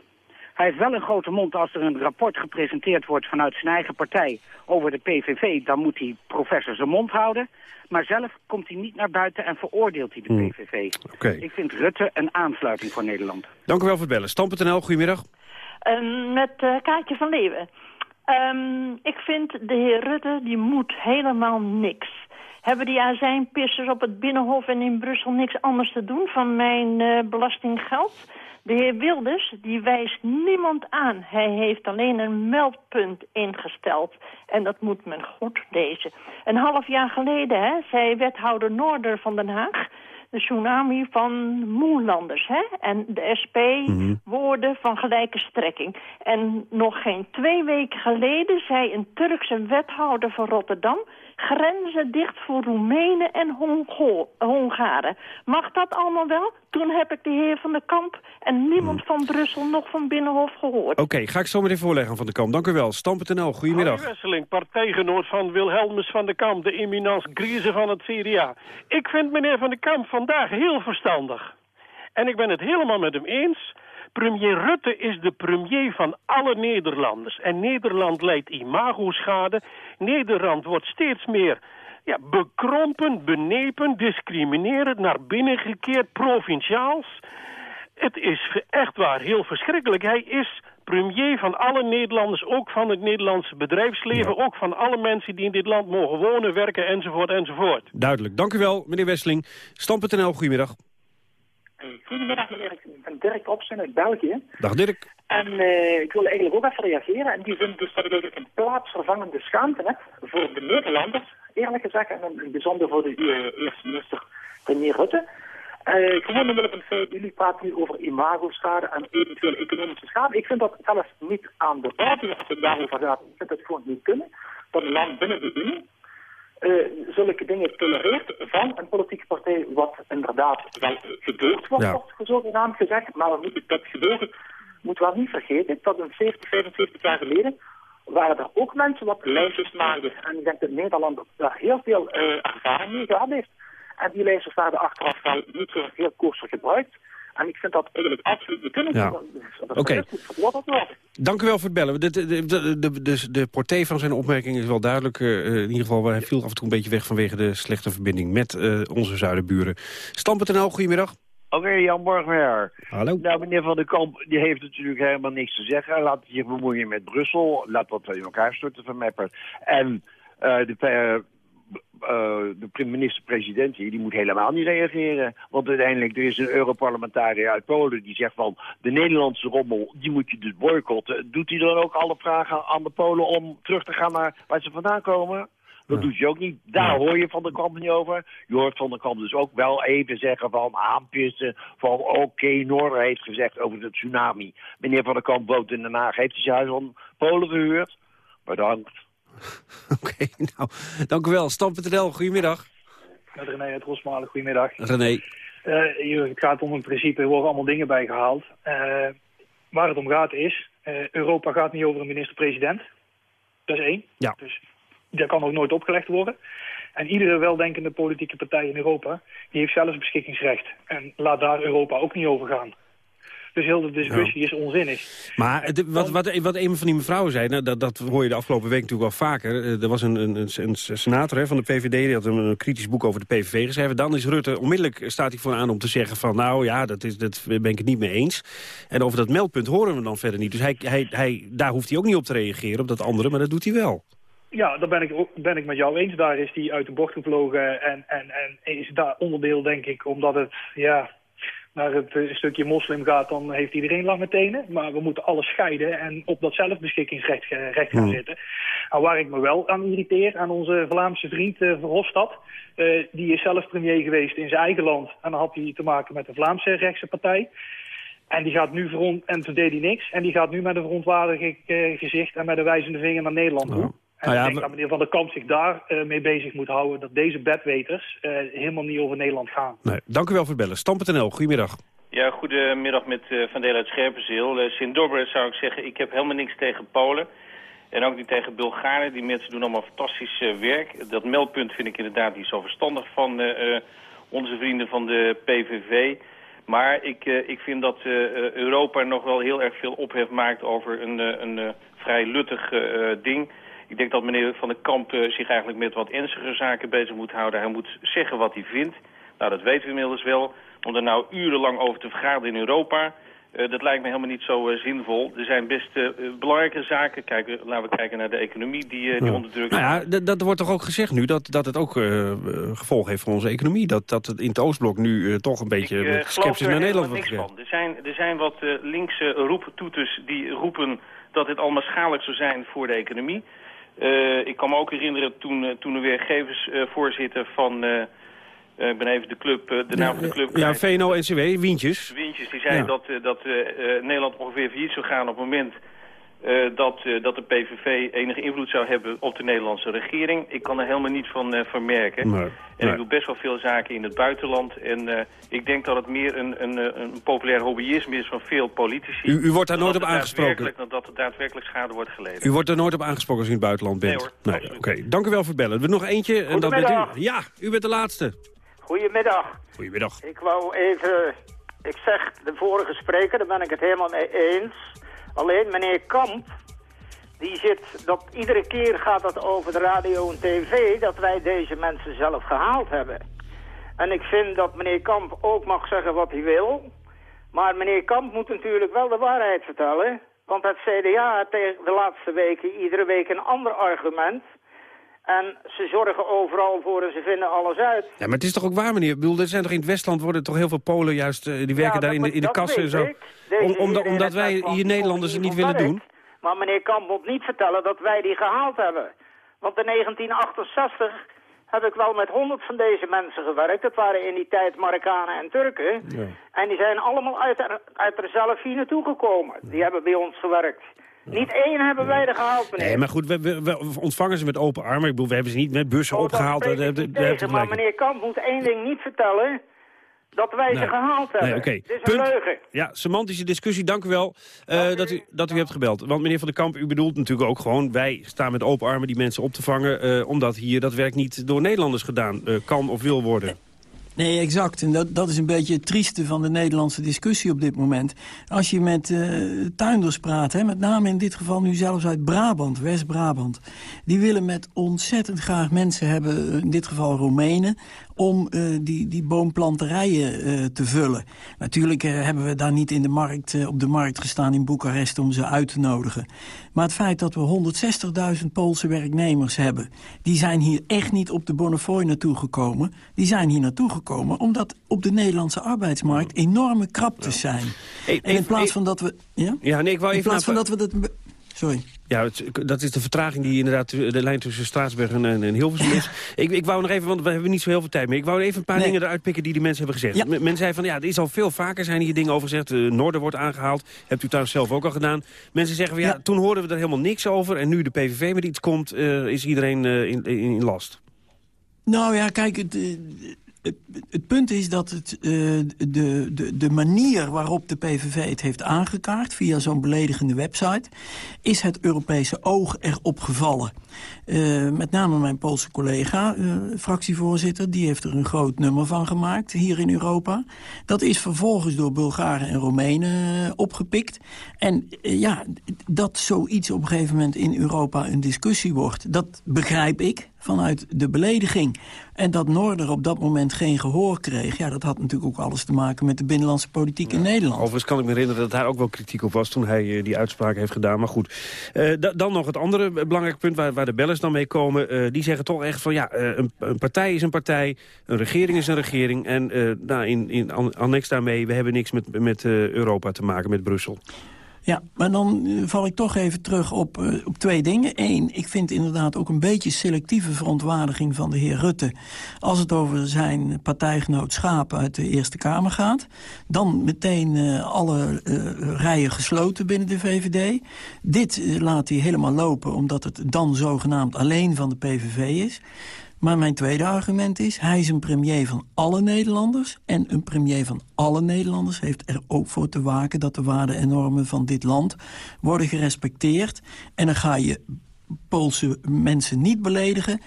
Hij heeft wel een grote mond als er een rapport gepresenteerd wordt vanuit zijn eigen partij over de PVV. Dan moet hij professor zijn mond houden. Maar zelf komt hij niet naar buiten en veroordeelt hij de Hmm. PVV. Ik vind Rutte een aansluiting voor Nederland. Dank u wel voor het bellen. Stand.nl, goedemiddag. Ehm, met eh, Kaatje van Leeuwen. Ehm, ik vind de heer Rutte, die moet helemaal niks. Hebben die azijnpissers op het Binnenhof en in Brussel niks anders te doen van mijn uh, belastinggeld? De heer Wilders, die wijst niemand aan. Hij heeft alleen een meldpunt ingesteld. En dat moet men goed lezen. Een half jaar geleden hè, zei wethouder Noorder van Den Haag de tsunami van Moelanders. Hè? En de SP Mhm. woorden van gelijke strekking. En nog geen twee weken geleden zei een Turkse wethouder van Rotterdam... grenzen dicht voor Roemenen en Hongo Hongaren. Mag dat allemaal wel? Toen heb ik de heer Van der Kamp en niemand van Brussel nog van Binnenhof gehoord. Oké, ga ik zo meteen voorleggen Van de Kamp. Dank u wel. Stam.nl, goedemiddag. Harry Wesseling, partijgenoot van Wilhelmus van de Kamp, de eminence grise van het CDA. Ik vind meneer Van de Kamp vandaag heel verstandig. En ik ben het helemaal met hem eens. Premier Rutte is de premier van alle Nederlanders. En Nederland leidt imagoschade. Nederland wordt steeds meer ja, bekrompen, benepen, discriminerend, naar binnen gekeerd, provinciaals. Het is echt waar heel verschrikkelijk. Hij is premier van alle Nederlanders, ook van het Nederlandse bedrijfsleven... ook van alle mensen die in dit land mogen wonen, werken, enzovoort, enzovoort. Duidelijk. Dank u wel, meneer Wesseling. Stam.nl, goedemiddag. Goedemiddag meneer, ik ben Dirk Opsen uit België. Dag Dirk. En uh, ik wil eigenlijk ook even reageren. En die vind dus dat ik een plaatsvervangende schaamte heb voor de Nederlanders, eerlijk gezegd. En in het bijzonder voor de uh, eerste minister premier Rutte. Uh, gewoon omwille van het feit, jullie praten nu over imagoschade en eventueel economische schade. Ik vind dat zelfs niet aan de buiten als het daarover gaat. Ik vind het gewoon niet kunnen dat een land binnen de Unie uh, zulke dingen tolereert van een politieke partij wat inderdaad wel gebeurd wordt, Ja. wordt zogenaamd gezegd. Maar we moeten dat gebeuren, moeten we niet vergeten, dat een 40, 45 jaar geleden waren er ook mensen wat lijstjes maakten. En ik denk dat Nederland daar heel veel uh, ervaring mee gehad heeft. En die lijstjes werden achteraf wel niet zo heel koostig gebruikt. En ik vind dat eigenlijk absoluut de kunnen. Ja. Oké. worden. Dank u wel voor het bellen. De, de, de, de, de, de portée van zijn opmerking is wel duidelijk. Eh, in ieder geval, hij viel af en toe een beetje weg vanwege de slechte verbinding met eh, onze zuidenburen. Stam.nl, goedemiddag. Oké, Jan Borgmeer. Hallo. Nou, meneer Van der Kamp, die heeft natuurlijk helemaal niks te zeggen. Laat zich bemoeien met Brussel. Laat dat in elkaar storten van mij. part. En eh, de, eh, eh, de minister-president hier, die moet helemaal niet reageren. Want uiteindelijk, er is een Europarlementariër uit Polen die zegt van... de Nederlandse rommel, die moet je dus boycotten. Doet hij dan ook alle vragen aan de Polen om terug te gaan naar waar ze vandaan komen? Dat doet hij ook niet. Daar hoor je Van der Kamp niet over. Je hoort Van der Kamp dus ook wel even zeggen van aanpissen. Van oké, Noorder heeft gezegd over de tsunami. Meneer Van der Kamp woont in Den Haag. Heeft hij zijn huis aan Polen gehuurd? Bedankt. Oké, nou, dank u wel. Stam.nl, goedemiddag. Met René uit Rosmalen, goedemiddag. René. Eh, hier, het gaat om een principe, er worden allemaal dingen bijgehaald. Eh waar het om gaat is, eh, Europa gaat niet over een minister-president. Dat is één. Ja. Dus dat kan ook nooit opgelegd worden. En iedere weldenkende politieke partij in Europa, die heeft zelfs beschikkingsrecht. En laat daar Europa ook niet over gaan. Dus heel de discussie is onzinnig. Maar het- wat, wat, wat een van die mevrouwen zei, nou, dat, dat hoor je de afgelopen week natuurlijk wel vaker. Eh, Er was een, een, een, een senator hè, van de PVD, die had een, een kritisch boek over de PVV geschreven. Dan is Rutte, onmiddellijk staat hij voor aan om te zeggen van... nou ja, dat, is, dat ben ik het niet mee eens. En over dat meldpunt horen we dan verder niet. Dus hij, hij, hij, daar hoeft hij ook niet op te reageren, op dat andere, maar dat doet hij wel. Ja, daar ben ik, ben ik met jou eens. Daar is die uit de bocht gevlogen en, en, en is daar onderdeel, denk ik, omdat het ja, naar het eh, stukje moslim gaat, dan heeft iedereen lange tenen. Maar we moeten alles scheiden en op dat zelfbeschikkingsrecht eh, recht gaan Hmm. zitten. En waar ik me wel aan irriteer, aan onze Vlaamse vriend eh, Verhofstadt, die is zelf premier geweest in zijn eigen land. En dan had hij te maken met de Vlaamse rechtse partij. En die gaat nu veron en toen deed hij niks. En die gaat nu met een verontwaardigd gezicht en met een wijzende vinger naar Nederland toe. En Nou ja, ik denk dat meneer Van der Kamp zich daar eh, mee bezig moet houden... dat deze bedweters eh, helemaal niet over Nederland gaan. Nee, dank u wel voor het bellen. Stam.nl, goedemiddag. Ja, goedemiddag met eh, Van Deel uit Scherpenzeel. Uh, Sint-Dobber zou ik zeggen, ik heb helemaal niks tegen Polen. En ook niet tegen Bulgaren. Die mensen doen allemaal fantastisch eh, werk. Dat meldpunt vind ik inderdaad niet zo verstandig van eh, eh, onze vrienden van de PVV. Maar ik, eh, ik vind dat Europa nog wel heel erg veel ophef maakt over een, eh, een eh, vrij luttig ding. Ik denk dat meneer Van den Kamp eh, zich eigenlijk met wat ernstiger zaken bezig moet houden. Hij moet zeggen wat hij vindt. Nou, dat weten we inmiddels wel. Om er nou urenlang over te vergaderen in Europa... Eh, dat lijkt me helemaal niet zo eh, zinvol. Er zijn best belangrijke zaken. Kijk, laten we kijken naar de economie die, die Ja. onder druk Nou staat. ja, dat- wordt toch ook gezegd nu, dat, dat het ook gevolg heeft voor onze economie. Dat, dat het in het Oostblok nu toch een beetje Ik sceptisch naar Nederland wordt van. Er zijn, er zijn wat linkse roeptoeters die roepen dat dit allemaal schadelijk zou zijn voor de economie. Eh, ik kan me ook herinneren toen, eh, toen de werkgeversvoorzitter van... eh, eh, ik ben even de club, de naam van de club Ja. VNO-NCW, Wientjes. Wintjes, die zei Ja. dat, dat Nederland ongeveer failliet zou gaan op het moment eh, dat, eh, dat de PVV enige invloed zou hebben op de Nederlandse regering. Ik kan er helemaal niet van eh, vermerken. Nee, En nee. ik doe best wel veel zaken in het buitenland. En eh, ik denk dat het meer een, een, een populair hobbyisme is van veel politici. U- u wordt daar nooit op aangesproken? dat er daadwerkelijk schade wordt geleden. U wordt er nooit op aangesproken als u in het buitenland bent? Nee Oké, dank u wel voor het bellen. We hebben nog eentje. En dat bent u. Ja, u bent de laatste. Goedemiddag. Goedemiddag. Ik wou even... Ik zeg de vorige spreker, daar ben ik het helemaal mee eens. Alleen meneer Kamp, die zit... Dat, iedere keer gaat het over de radio en tv... dat wij deze mensen zelf gehaald hebben. En ik vind dat meneer Kamp ook mag zeggen wat hij wil. Maar meneer Kamp moet natuurlijk wel de waarheid vertellen. Want het CDA heeft de laatste weken iedere week een ander argument... En ze zorgen overal voor en ze vinden alles uit. Ja, maar het is toch ook waar, meneer? Ik bedoel, er zijn toch in het Westland worden toch heel veel Polen juist... eh, die werken Ja, daar in de, in de kassen en zo. Om, omdat, omdat wij hier Nederlanders het niet willen werkt. doen. Maar meneer Kamp moet niet vertellen dat wij die gehaald hebben. Want in 1968 heb ik wel met honderd van deze mensen gewerkt. Dat waren in die tijd Marokkanen en Turken. En die zijn allemaal uit, er, uit er zelf hier naartoe gekomen. Die hebben bij ons gewerkt. Niet één hebben wij er gehaald, meneer. Nee, maar goed, we, we, we ontvangen ze met open armen. Ik bedoel, we hebben ze niet met bussen opgehaald. Dat tegen, maar meneer Kamp moet één ding niet vertellen... dat wij ze Nee. gehaald hebben. Nee, oké. Dit is een Punt. leugen. Ja, semantische discussie, dank u wel eh, dat, u, dat u hebt gebeld. Want meneer Van der Kamp, u bedoelt natuurlijk ook gewoon... wij staan met open armen die mensen op te vangen... eh, omdat hier dat werk niet door Nederlanders gedaan eh, kan of wil worden. Nee, exact. En dat, dat is een beetje het trieste van de Nederlandse discussie op dit moment. Als je met eh, tuinders praat, hè, met name in dit geval nu zelfs uit Brabant, West-Brabant... die willen met ontzettend graag mensen hebben, in dit geval Roemenen... om eh, die, die boomplanterijen eh, te vullen. Natuurlijk eh, hebben we daar niet in de markt, op de markt gestaan in Boekarest om ze uit te nodigen. Maar het feit dat we 160.000 Poolse werknemers hebben... die zijn hier echt niet op de Bonnefoy naartoe gekomen. Die zijn hier naartoe gekomen omdat op de Nederlandse arbeidsmarkt... enorme kraptes zijn. en in plaats van dat we... Ja, Ja, nee, ik wou in even... plaats van dat we dat... Sorry. Ja, het- dat is de vertraging die inderdaad de lijn tussen Straatsburg en, en Hilversum is. ik, ik wou nog even, want we hebben niet zo heel veel tijd meer. Ik wou even een paar dingen eruit pikken die de mensen hebben gezegd. Men- Men zei van, ja, er is al veel vaker zijn hier dingen over gezegd. Uh, Noorden wordt aangehaald. Hebt u trouwens zelf ook al gedaan. Mensen zeggen van, ja, toen hoorden we er helemaal niks over. En nu de PVV met iets komt, eh, is iedereen eh, in, in, in last. Nou ja, kijk, het, het, punt is dat het, eh, de, de, de manier waarop de PVV het heeft aangekaart... via zo'n beledigende website, is het Europese oog erop gevallen. Eh, met name mijn Poolse collega, eh, fractievoorzitter... die heeft er een groot nummer van gemaakt hier in Europa. Dat is vervolgens door Bulgaren en Roemenen eh, opgepikt. En ja, dat zoiets op een gegeven moment in Europa een discussie wordt... dat begrijp ik vanuit de belediging. En dat Noorder op dat moment geen gehoor kreeg... ja, dat had natuurlijk ook alles te maken met de binnenlandse politiek in Nederland. Overigens kan ik me herinneren dat daar ook wel kritiek op was... toen hij die uitspraak heeft gedaan. Maar goed, da- dan nog het andere belangrijke punt waar, waar de bellers dan mee komen. Eh, die zeggen toch echt van ja, eh, een, een partij is een partij, een regering is een regering. En eh, nou, in, in an- annex daarmee, we hebben niks met, met Europa te maken, met Brussel. Ja, maar dan eh, val ik toch even terug op, eh, op twee dingen. Eén, ik vind inderdaad ook een beetje selectieve verontwaardiging van de heer Rutte... als het over zijn partijgenoot Schapen uit de Eerste Kamer gaat. Dan meteen eh, alle rijen gesloten binnen de VVD. Dit laat hij helemaal lopen omdat het dan zogenaamd alleen van de PVV is... Maar mijn tweede argument is, hij is een premier van alle Nederlanders. En een premier van alle Nederlanders heeft er ook voor te waken... dat de waarden en normen van dit land worden gerespecteerd. En dan ga je Poolse mensen niet beledigen...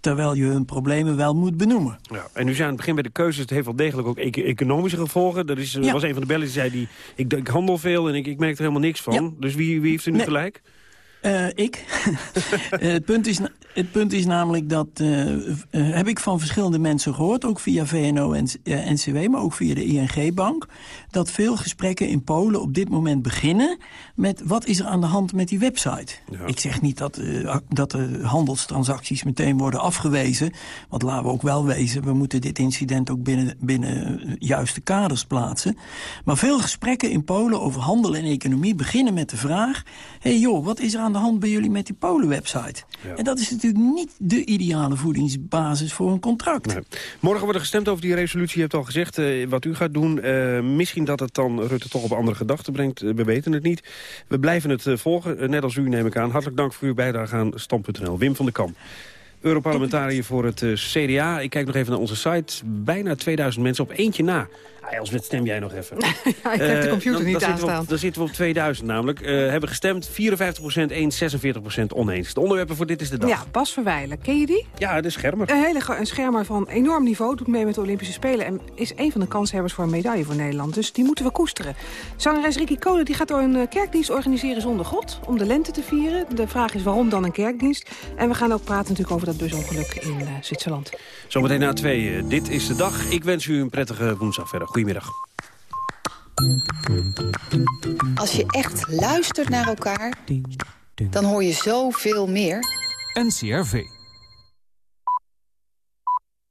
terwijl je hun problemen wel moet benoemen. Ja, en nu zijn aan het begin bij de keuzes, het heeft wel degelijk ook econ- economische gevolgen. Er is, Ja. was een van de bellen die zei, die, ik, ik handel veel en ik, ik merk er helemaal niks van. Ja. Dus wie, wie heeft er nu Nee. gelijk? Uh, ik? uh, het, punt is, het punt is namelijk dat, uh, heb ik van verschillende mensen gehoord... ook via VNO en NCW, maar ook via de ING-bank... dat veel gesprekken in Polen op dit moment beginnen... met wat is er aan de hand met die website. Ja. Ik zeg niet dat, dat de handelstransacties meteen worden afgewezen... want laten we ook wel wezen, we moeten dit incident ook binnen, binnen juiste kaders plaatsen. Maar veel gesprekken in Polen over handel en economie beginnen met de vraag... hé hey joh, wat is er aan de hand bij jullie met die Polen-website? Ja. En dat is natuurlijk niet de ideale voedingsbasis voor een contract. Nee. Morgen wordt er gestemd over die resolutie. Je hebt al gezegd uh, wat u gaat doen. Uh, misschien dat het dan Rutte toch op andere gedachten brengt. Uh, we weten het niet. We blijven het volgen, net als u neem ik aan. Hartelijk dank voor uw bijdrage aan Stand.nl. Wim van der Kam. Europarlementariër voor het CDA. Ik kijk nog even naar onze site. Bijna 2000 mensen op eentje na. Ah, Elsbeth, stem jij nog even. ja, ik heb de computer uh, niet aanstaan. Dan zitten we op 2000 namelijk. Uh, hebben gestemd, 54% eens, 46% oneens. De onderwerpen voor dit is de dag. Ja, Bas Verwijlen. Ken je die? Ja, de schermer. Een hele een schermer van enorm niveau. Doet mee met de Olympische Spelen. En is een van de kanshebbers voor een medaille voor Nederland. Dus die moeten we koesteren. Zangeres Ricky Kolen die gaat een uh, kerkdienst organiseren zonder God. Om de lente te vieren. De vraag is waarom dan een kerkdienst. En we gaan ook praten natuurlijk over dat busongeluk in uh, Zwitserland. Zometeen na twee. dit is de dag. Ik wens u een prettige woensdag verder. Goedemiddag. Als je echt luistert naar elkaar, dan hoor je zoveel meer. NCRV.